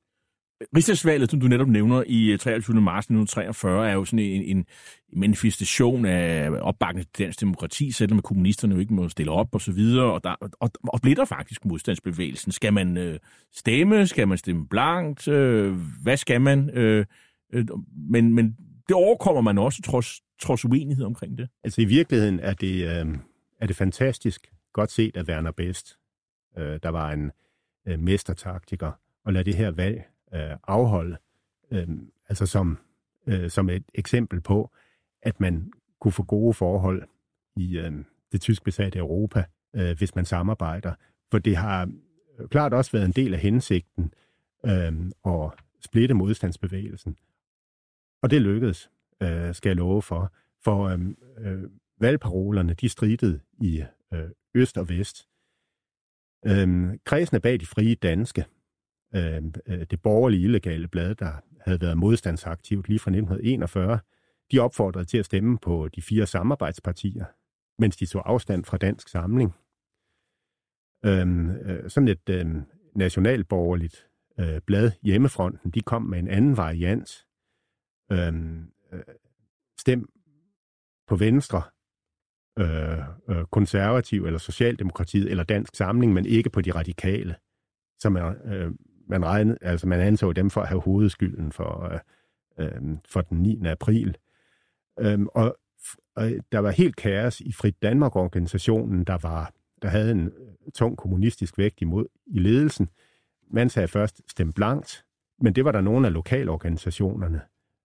Rigsdagsvalget, som du netop nævner i øh, 23. marts 1943, er jo sådan en, en manifestation af opbakning til dansk demokrati, selvom kommunisterne jo ikke må stille op og så videre, og, der, og, og der faktisk modstandsbevægelsen. Skal man øh, stemme? Skal man stemme blankt? Øh, hvad skal man? Øh, øh, men, men det overkommer man også, trods, trods uenighed omkring det. Altså i virkeligheden er det, øh, er det fantastisk godt set af Werner Best, øh, der var en øh, mestertaktiker, og lade det her valg øh, afholde, øh, altså som, øh, som et eksempel på, at man kunne få gode forhold i øh, det tysk besatte Europa, øh, hvis man samarbejder. For det har øh, klart også været en del af hensigten øh, at splitte modstandsbevægelsen. Og det lykkedes, øh, skal jeg love for. For øh, øh, valgparolerne, de stridede i øh, øst og vest. Øh, kredsene bag de frie danske, Øh, øh, det borgerlige illegale blad, der havde været modstandsaktivt lige fra 1941, de opfordrede til at stemme på de fire samarbejdspartier, mens de tog afstand fra dansk samling. Øhm, øh, sådan et øh, nationalborgerligt øh, blad, Hjemmefronten, de kom med en anden variant. Øhm, øh, stem på Venstre, øh, øh, konservativ eller Socialdemokratiet eller Dansk Samling, men ikke på de radikale, som er, øh, man, regnede, altså man anså dem for at have hovedskylden for, øh, øh, for den 9. april. Øh, og, og der var helt kaos i Frit Danmark-organisationen, der, var, der havde en øh, tung kommunistisk vægt imod i ledelsen. Man sagde først stem blankt, men det var der nogle af lokalorganisationerne,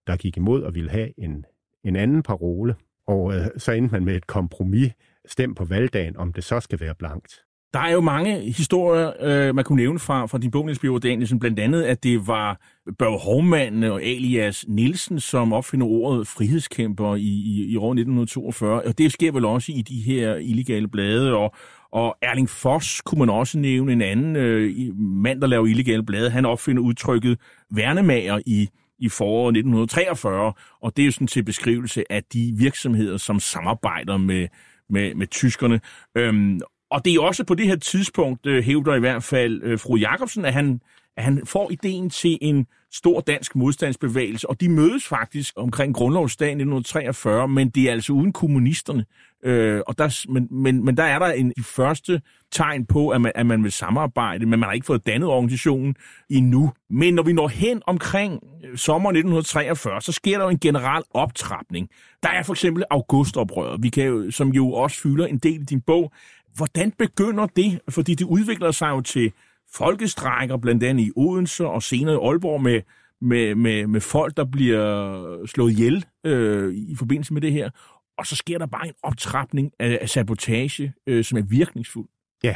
der gik imod og ville have en, en anden parole. Og øh, så endte man med et kompromis, stem på valgdagen, om det så skal være blankt. Der er jo mange historier, øh, man kunne nævne fra, fra din bog, Niels Bjørn Danielsen. Blandt andet, at det var Børge Hormann og alias Nielsen, som opfinder ordet frihedskæmper i, i, i år 1942. Og det sker vel også i de her illegale blade. Og, og Erling Foss kunne man også nævne, en anden øh, mand, der laver illegale blade. Han opfinder udtrykket værnemager i, i foråret 1943. Og det er jo sådan til beskrivelse af de virksomheder, som samarbejder med, med, med tyskerne. Øhm, og det er også på det her tidspunkt, øh, hævder i hvert fald øh, fru Jacobsen, at han, at han får ideen til en stor dansk modstandsbevægelse, og de mødes faktisk omkring grundlovsdagen 1943, men det er altså uden kommunisterne. Øh, og der, men, men, men der er der en, de første tegn på, at man, at man vil samarbejde, men man har ikke fået dannet organisationen endnu. Men når vi når hen omkring øh, sommeren sommer 1943, så sker der jo en general optrapning. Der er for eksempel augustoprøret, vi kan jo, som jo også fylder en del i din bog. Hvordan begynder det? Fordi det udvikler sig jo til folkestrækker, blandt andet i Odense og senere i Aalborg med, med, med, med folk, der bliver slået ihjel øh, i forbindelse med det her. Og så sker der bare en optrapning af, af sabotage, øh, som er virkningsfuld. Ja,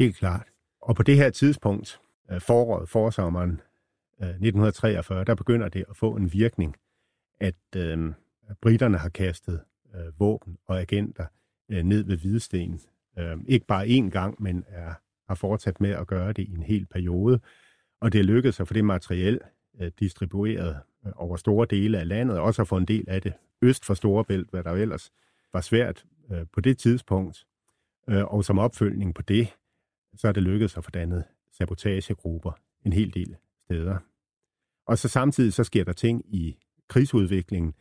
helt klart. Og på det her tidspunkt, øh, foråret, forsommeren øh, 1943, der begynder det at få en virkning, at øh, britterne har kastet øh, våben og agenter øh, ned ved Hvidesten Øh, ikke bare én gang, men er, har fortsat med at gøre det i en hel periode. Og det er lykkedes at få det materiel øh, distribueret øh, over store dele af landet, og også at få en del af det øst for Storebælt, hvad der jo ellers var svært øh, på det tidspunkt. Øh, og som opfølgning på det, så er det lykkedes at få dannet sabotagegrupper en hel del steder. Og så samtidig så sker der ting i krigsudviklingen.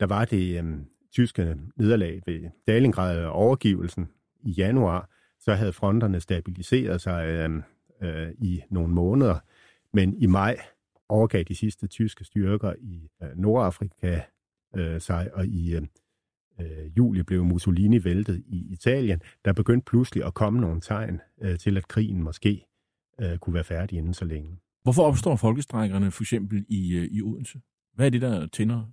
Der var det øh, tyske nederlag ved Stalingrad og overgivelsen i januar, så havde fronterne stabiliseret sig øh, øh, i nogle måneder, men i maj overgav de sidste tyske styrker i øh, Nordafrika øh, sig, og i øh, øh, juli blev Mussolini væltet i Italien. Der begyndte pludselig at komme nogle tegn øh, til, at krigen måske øh, kunne være færdig inden så længe. Hvorfor opstår folkestrækkerne for eksempel i, øh, i Odense? Hvad er det, der tænder?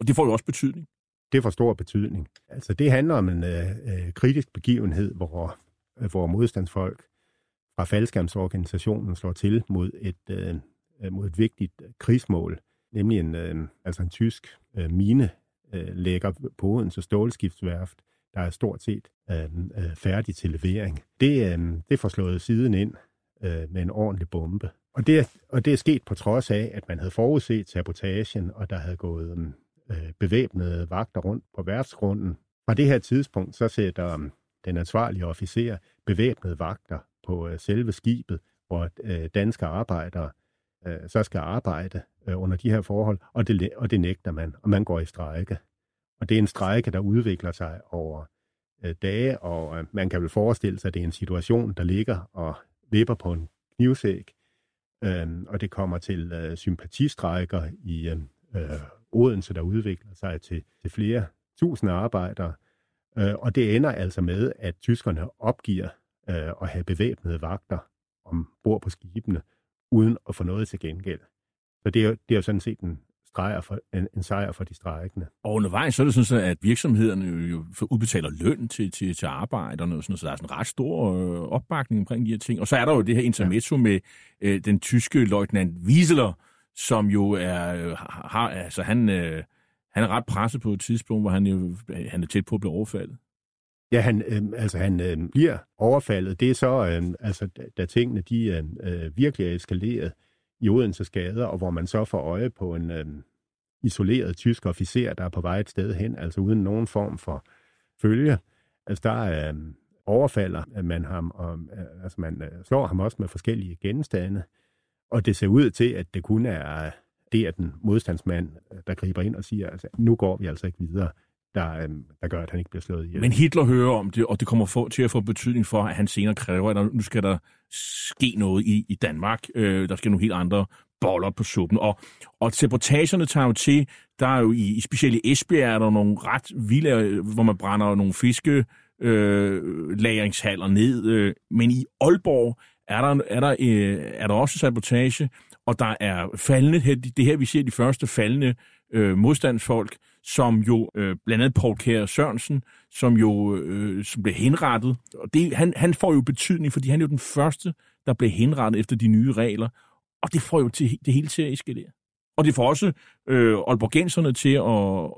Og det får jo også betydning det får stor betydning. Altså det handler om en øh, øh, kritisk begivenhed, hvor, øh, hvor modstandsfolk fra faldskærmsorganisationen slår til mod et, øh, mod et vigtigt krigsmål, nemlig en, øh, altså en tysk øh, mine øh, lægger på Odense stålskibsværft, der er stort set øh, øh, færdig til levering. Det, øh, det får slået siden ind øh, med en ordentlig bombe. Og det, og det er sket på trods af, at man havde forudset sabotagen, og der havde gået øh, øh, bevæbnede vagter rundt på værtsgrunden Fra det her tidspunkt, så sætter øh, den ansvarlige officer bevæbnede vagter på øh, selve skibet, hvor øh, danske arbejdere øh, så skal arbejde øh, under de her forhold, og det, og det nægter man, og man går i strejke. Og det er en strejke, der udvikler sig over øh, dage, og øh, man kan vel forestille sig, at det er en situation, der ligger og vipper på en knivsæg, øh, og det kommer til øh, sympatistrejker i øh, Odense, der udvikler sig til, til flere tusinde arbejdere, uh, og det ender altså med, at tyskerne opgiver uh, at have bevæbnede vagter ombord på skibene, uden at få noget til gengæld. Så det er, jo, det er jo sådan set en, streger for, en, en sejr for de strejkende. Og undervejs så er det sådan, at virksomhederne jo udbetaler løn til, til, til arbejderne, og sådan, så der er sådan en ret stor øh, opbakning omkring de her ting. Og så er der jo det her intermezzo ja. med øh, den tyske løjtnant Wieseler, som jo er, øh, har, altså han, øh, han er ret presset på et tidspunkt, hvor han, jo, øh, han er tæt på at blive overfaldet. Ja, han, øh, altså han øh, bliver overfaldet. Det er så, øh, altså da, da tingene de øh, øh, virkelig er eskaleret i Odense skader, og hvor man så får øje på en øh, isoleret tysk officer, der er på vej et sted hen, altså uden nogen form for følge. Altså der øh, overfalder man ham, og øh, altså man øh, slår ham også med forskellige genstande, og det ser ud til, at det kun er det, at den modstandsmand, der griber ind og siger, altså nu går vi altså ikke videre der, øhm, der gør, at han ikke bliver slået ihjel. Men Hitler hører om det, og det kommer for, til at få betydning for, at han senere kræver, at nu skal der ske noget i, i Danmark. Øh, der skal nogle helt andre boller på suppen. Og, og reportagerne tager jo til, der er jo i, i specielt i Esbjerg, er der nogle ret vilde, øh, hvor man brænder nogle fiske, øh, lagringshaller ned. Øh, men i Aalborg er der, er der, øh, er der også sabotage, og der er faldende, det her vi ser de første faldende øh, modstandsfolk, som jo øh, blandt andet Paul Kjær Sørensen, som jo øh, som blev henrettet. Og det, han, han får jo betydning, fordi han er jo den første, der blev henrettet efter de nye regler. Og det får jo til, det hele til at eskalere. Og det får også øh, Aalborgenserne til at,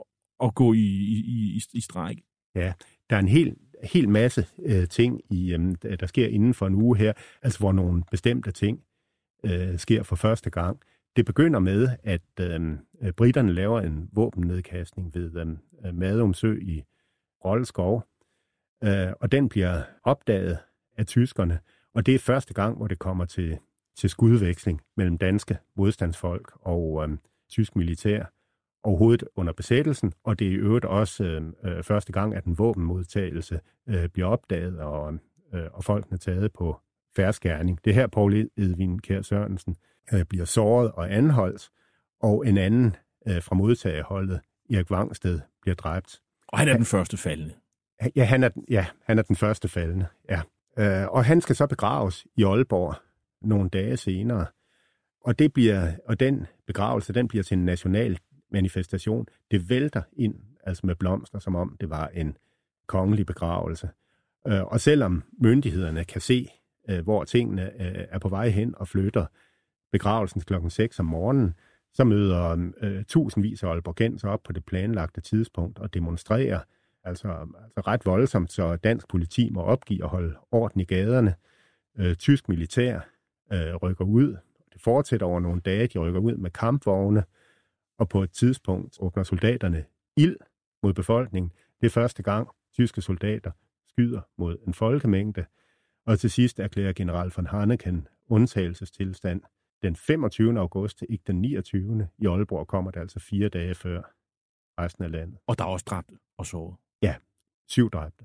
at gå i, i, i, i stræk. Ja, der er en hel, hel masse øh, ting, i, øh, der sker inden for en uge her, altså hvor nogle bestemte ting øh, sker for første gang. Det begynder med, at øh, britterne laver en våbennedkastning ved øh, Madumsø i Rolleskov, øh, og den bliver opdaget af tyskerne, og det er første gang, hvor det kommer til, til skudveksling mellem danske modstandsfolk og øh, tysk militær overhovedet under besættelsen, og det er i øvrigt også øh, øh første gang, at en våbenmodtagelse øh, bliver opdaget, og, øh, og folkene taget på færskærning. Det er her, Paul Edvin Kjær Sørensen øh, bliver såret og anholdt, og en anden øh, fra modtagerholdet, Erik Vangsted, bliver dræbt. Og han er den første faldende. Ja, han er, ja, han er den første faldende, ja. Øh, og han skal så begraves i Aalborg nogle dage senere. Og, det bliver, og den begravelse, den bliver til en national manifestation. Det vælter ind, altså med blomster, som om det var en kongelig begravelse. Øh, og selvom myndighederne kan se, øh, hvor tingene øh, er på vej hen og flytter, begravelsen klokken 6 om morgenen, så møder øh, tusindvis af Aalborgenser op på det planlagte tidspunkt og demonstrerer, altså, altså ret voldsomt, så dansk politi må opgive at holde orden i gaderne. Øh, tysk militær øh, rykker ud. Det fortsætter over nogle dage. De rykker ud med kampvogne, og på et tidspunkt åbner soldaterne ild mod befolkningen. Det er første gang, tyske soldater skyder mod en folkemængde. Og til sidst erklærer general von Hanneken undtagelsestilstand den 25. august, ikke den 29. I Aalborg kommer det altså fire dage før resten af landet. Og der er også dræbte og såret. Ja, syv dræbte.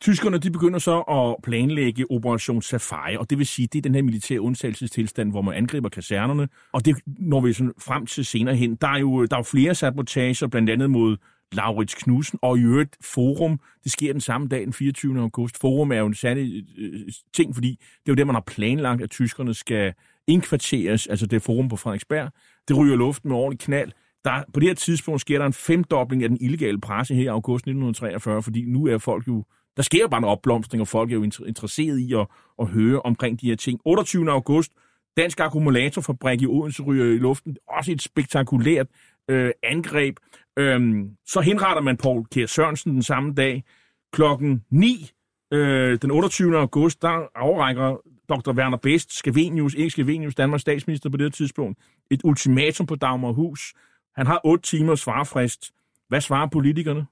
Tyskerne de begynder så at planlægge Operation Safari, og det vil sige, det er den her militære undtagelsestilstand, hvor man angriber kasernerne, og det når vi sådan frem til senere hen. Der er jo, der er jo flere sabotager, blandt andet mod Laurits Knudsen, og i øvrigt Forum, det sker den samme dag, den 24. august. Forum er jo en særlig øh, ting, fordi det er jo det, man har planlagt, at tyskerne skal indkvarteres, altså det forum på Frederiksberg. Det ryger luften med ordentlig knald. Der, på det her tidspunkt sker der en femdobling af den illegale presse her i august 1943, fordi nu er folk jo... Der sker bare en opblomstring, og folk er jo interesseret i at, at høre omkring de her ting. 28. august, Dansk Akkumulatorfabrik i Odense ryger i luften. Også et spektakulært øh, angreb. Øhm, så henretter man Paul Kjær Sørensen den samme dag. Klokken 9 øh, den 28. august, der afrækker Dr. Werner Best, Skavenius, ikke Skavenius, Danmarks statsminister på det tidspunkt, et ultimatum på Dagmarhus. Han har 8 timers svarfrist. Hvad svarer politikerne?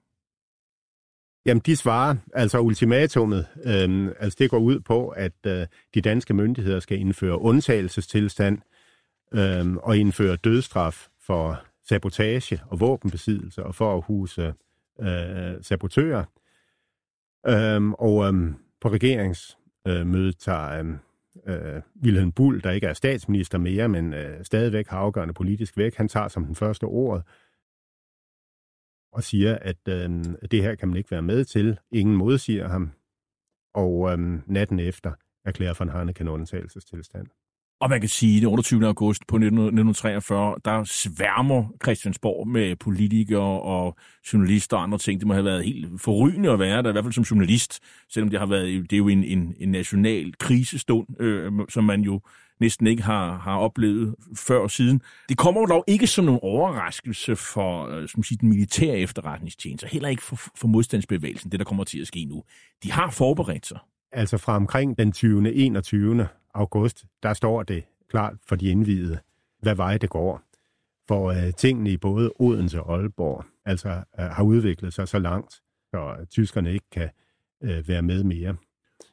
Jamen, de svarer, altså ultimatummet, øh, altså det går ud på, at øh, de danske myndigheder skal indføre undtagelsestilstand øh, og indføre dødstraf for sabotage og våbenbesiddelse og for at huse øh, sabotører. Øh, og øh, på regeringsmødet tager øhm, øh, Wilhelm Bull, der ikke er statsminister mere, men øh, stadigvæk har afgørende politisk væk, han tager som den første ord og siger, at øh, det her kan man ikke være med til. Ingen modsiger ham. Og øh, natten efter erklærer von Harneken undtagelsestilstand. Og man kan sige, at den 28. august på 1943, der sværmer Christiansborg med politikere og journalister og andre ting. Det må have været helt forrygende at være der, i hvert fald som journalist, selvom det har været det er jo en, en, en national krisestund, øh, som man jo næsten ikke har, har oplevet før og siden. Det kommer jo dog ikke som nogen overraskelse for øh, som sige, den militære efterretningstjeneste, heller ikke for, for modstandsbevægelsen, det der kommer til at ske nu. De har forberedt sig. Altså fra omkring den 20. 21. august, der står det klart for de indvidede, hvad vej det går. For øh, tingene i både Odense og Aalborg altså, øh, har udviklet sig så langt, så øh, tyskerne ikke kan øh, være med mere.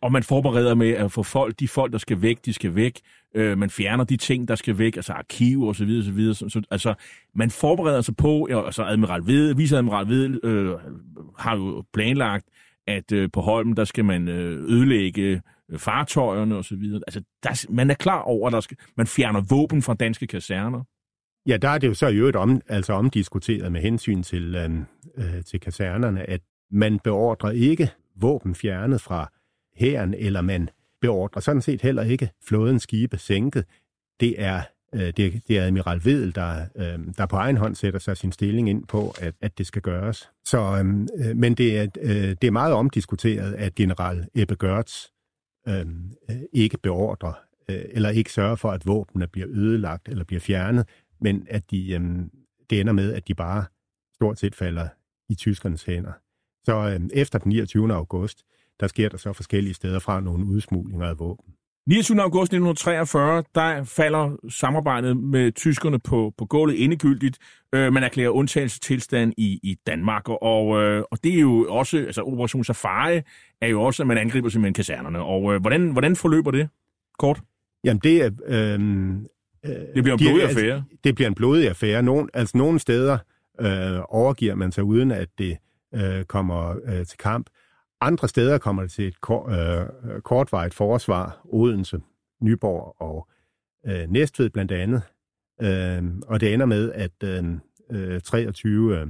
Og man forbereder med at få folk, de folk, der skal væk, de skal væk. Øh, man fjerner de ting, der skal væk, altså arkiv og så videre, så videre. Så, så, altså, man forbereder sig på, altså Admiral Ved, viceadmiral Ved øh, har jo planlagt, at øh, på Holmen, der skal man øh, ødelægge øh, fartøjerne og så videre. Altså, der, man er klar over, at der skal, man fjerner våben fra danske kaserner. Ja, der er det jo så i øvrigt om, altså omdiskuteret med hensyn til, øhm, øh, til kasernerne, at man beordrer ikke våben fjernet fra hæren, eller man beordrer sådan set heller ikke flådens skibe sænket. Det er øh, det, det er Admiral Vedel, der, øh, der på egen hånd sætter sig sin stilling ind på, at, at det skal gøres. Så, øh, øh men det er, øh, det er meget omdiskuteret, at general Ebbe Gørts øh, ikke beordrer, øh, eller ikke sørger for, at våbnene bliver ødelagt eller bliver fjernet, men at de, øh, det ender med, at de bare stort set falder i tyskernes hænder. Så øh, efter den 29. august, der sker der så forskellige steder fra nogle udsmuglinger af våben. 29. august 1943, der falder samarbejdet med tyskerne på, på gulvet endegyldigt. Øh, man erklærer undtagelsestilstand i, i Danmark, og, øh, og det er jo også, altså Operation Safari er jo også, at man angriber simpelthen kasernerne. Og øh, hvordan, hvordan forløber det kort? Jamen det er... Øh, det bliver en blodig affære. Altså, det bliver en blodig affære. Nogle, altså nogle steder øh, overgiver man sig uden, at det øh, kommer øh, til kamp. Andre steder kommer det til et kort, øh, kortvarigt forsvar, Odense, Nyborg og øh, Næstved blandt andet. Øh, og det ender med, at øh, øh 23 øh,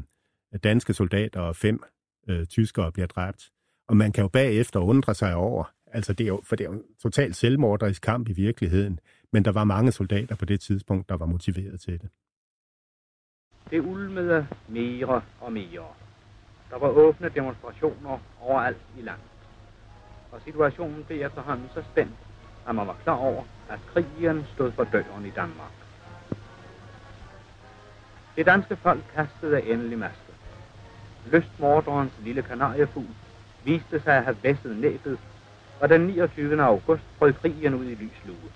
danske soldater og fem øh, tyskere bliver dræbt. Og man kan jo bagefter undre sig over, altså det er jo, for det er jo en totalt selvmorderisk kamp i virkeligheden, men der var mange soldater på det tidspunkt, der var motiveret til det. Det ulmede mere og mere. Der var åbne demonstrationer overalt i landet. Og situationen blev efterhånden så spændt, at man var klar over, at krigen stod for døren i Danmark. Det danske folk kastede endelig masker. Lystmorderens lille kanariefugl viste sig at have væsset næbet, og den 29. august brød krigen ud i lys lue.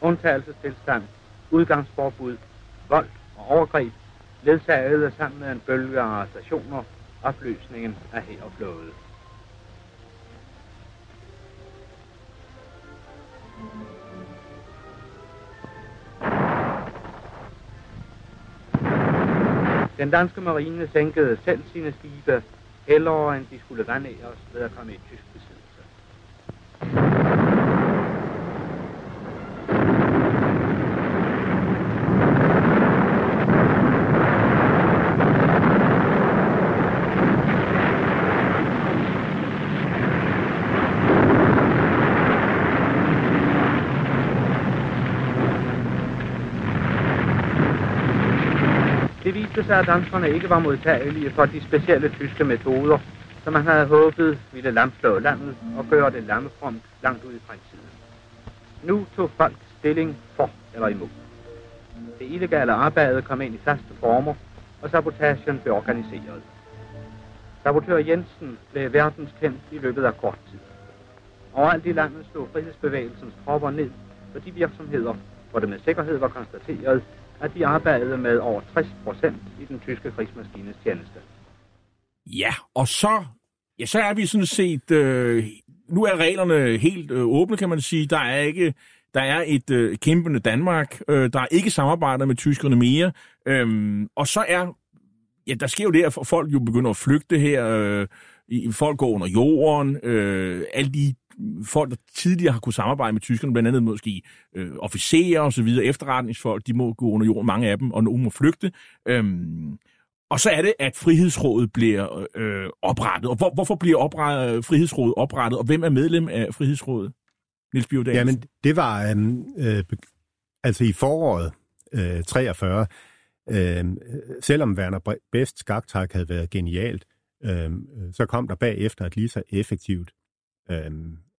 Undtagelsestilstand, udgangsforbud, vold og overgreb ledsagede sammen med en bølge af arrestationer opløsningen af flåde. Den danske marine sænkede selv sine skibe, hellere end de skulle vandæres ved at komme i tysk viste at danskerne ikke var modtagelige for de specielle tyske metoder, som man havde håbet ville lamslå landet og gøre det lammefromt langt ud i fremtiden. Nu tog folk stilling for eller imod. Det illegale arbejde kom ind i faste former, og sabotagen blev organiseret. Sabotør Jensen blev verdenskendt i løbet af kort tid. Overalt i landet slog frihedsbevægelsens tropper ned på de virksomheder, hvor det med sikkerhed var konstateret, at de arbejdede med over 60 procent i den tyske krigsmaskines tjeneste. Ja, og så ja, så er vi sådan set... Øh, nu er reglerne helt øh, åbne, kan man sige. Der er ikke... Der er et øh, kæmpende Danmark. Øh, der er ikke samarbejder med tyskerne mere. Øhm, og så er... Ja, der sker jo det, at folk jo begynder at flygte her. Øh, folk går under jorden. Øh, alle de folk, der tidligere har kunne samarbejde med tyskerne, blandt andet måske øh, officerer og så videre, efterretningsfolk, de må gå under jorden, mange af dem, og nogen må flygte. Øhm, og så er det, at Frihedsrådet bliver øh, oprettet. Og hvor, hvorfor bliver oprettet, Frihedsrådet oprettet, og hvem er medlem af Frihedsrådet? Niels Biodal? Jamen, det var øhm, øh, øh, altså i foråret øh, 43, øh, selvom Werner Best skaktak havde været genialt, øh, så kom der bagefter et lige så effektivt øh,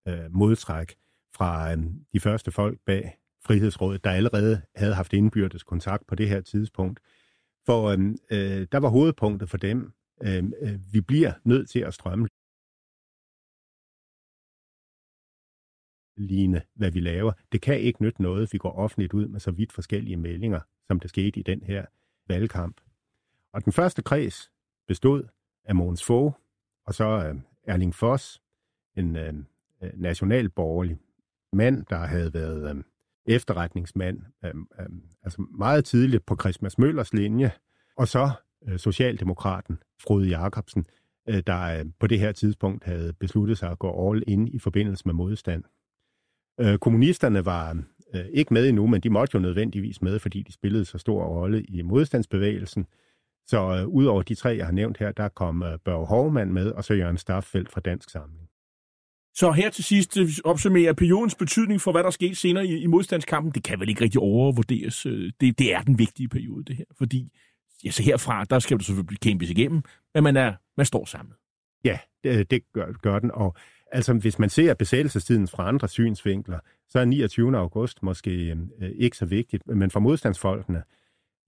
øh, modtræk fra øh, de første folk bag Frihedsrådet, der allerede havde haft indbyrdes kontakt på det her tidspunkt. For øh, øh, der var hovedpunktet for dem, øh, øh, vi bliver nødt til at strømme ligne, hvad vi laver. Det kan ikke nytte noget, vi går offentligt ud med så vidt forskellige meldinger, som det skete i den her valgkamp. Og den første kreds bestod af Måns Fogh, og så øh, Erling Foss, en øh, Øh, nationalborgerlig mand, der havde været øh, efterretningsmand, øh, øh, altså meget tidligt på Christmas Møllers linje, og så øh, Socialdemokraten Frode Jacobsen, øh, der øh, på det her tidspunkt havde besluttet sig at gå all in i forbindelse med modstand. Øh, kommunisterne var øh, ikke med endnu, men de måtte jo nødvendigvis med, fordi de spillede så stor rolle i modstandsbevægelsen. Så øh, udover de tre, jeg har nævnt her, der kom øh, Børge Hovmand med, og så Jørgen Staffeldt fra Dansk Samling. Så her til sidst øh, opsummerer periodens betydning for, hvad der skete senere i, i modstandskampen. Det kan vel ikke rigtig overvurderes. Øh, det, det er den vigtige periode, det her. Fordi ja, så herfra, der skal du selvfølgelig kæmpes igennem, men man, er, man står sammen. Ja, det, det gør, gør den. Og altså, hvis man ser besættelsestiden fra andre synsvinkler, så er 29. august måske øh, ikke så vigtigt. Men for modstandsfolkene,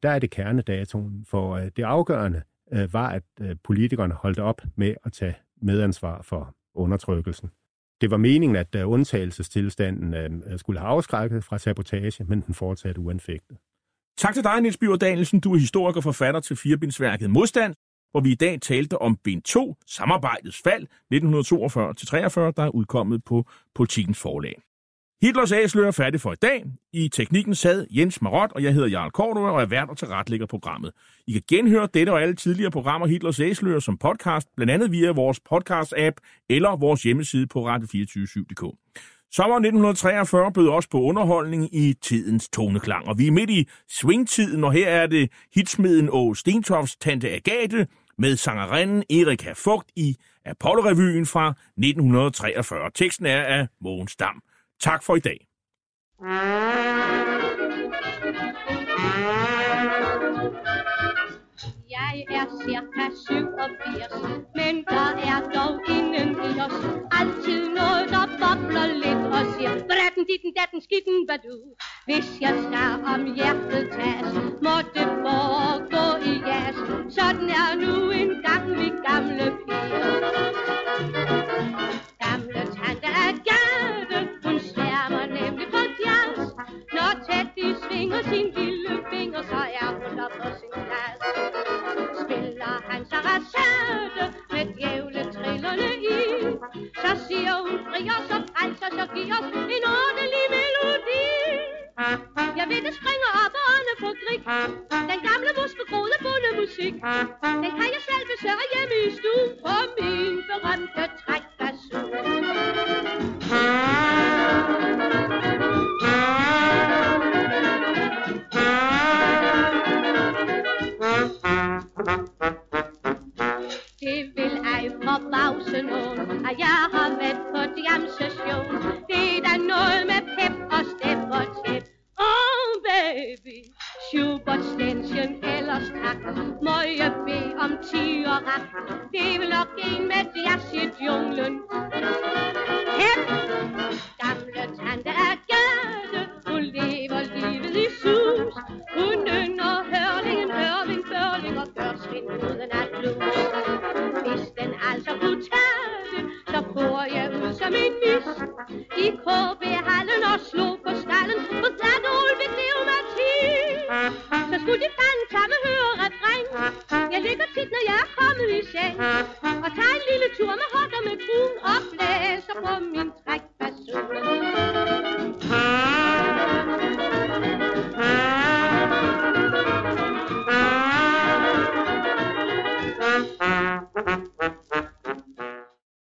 der er det kernedatoen. For øh, det afgørende øh, var, at øh, politikerne holdt op med at tage medansvar for undertrykkelsen. Det var meningen, at øh, undtagelsestilstanden øh, øh, skulle have afskrækket fra sabotage, men den fortsatte uanfægtet. Tak til dig, Niels Biver Danielsen. Du er historiker og forfatter til firebindsværket Modstand, hvor vi i dag talte om bind 2, samarbejdets fald 1942-43, der er udkommet på Politikens forlag. Hitlers Æsler er færdig for i dag. I teknikken sad Jens Marot, og jeg hedder Jarl Kornø og er vært og tilretlægger programmet. I kan genhøre dette og alle tidligere programmer Hitlers Æsler som podcast, blandt andet via vores podcast-app eller vores hjemmeside på radio247.dk. Sommer 1943 bød også på underholdning i tidens toneklang, og vi er midt i swingtiden, og her er det hitsmeden og Stentofs Tante Agate med sangerinden Erika Fugt i Apollo-revyen fra 1943. Teksten er af Mogens Dam. Tak for i dag. Jeg er cirka 87, men der er dog inden i os altid noget, der bobler lidt og siger, hvordan ditten, datten, skitten, hvad du. Hvis jeg skal om hjertet tages, må det foregå i jas. Sådan er nu engang vi gamle piger.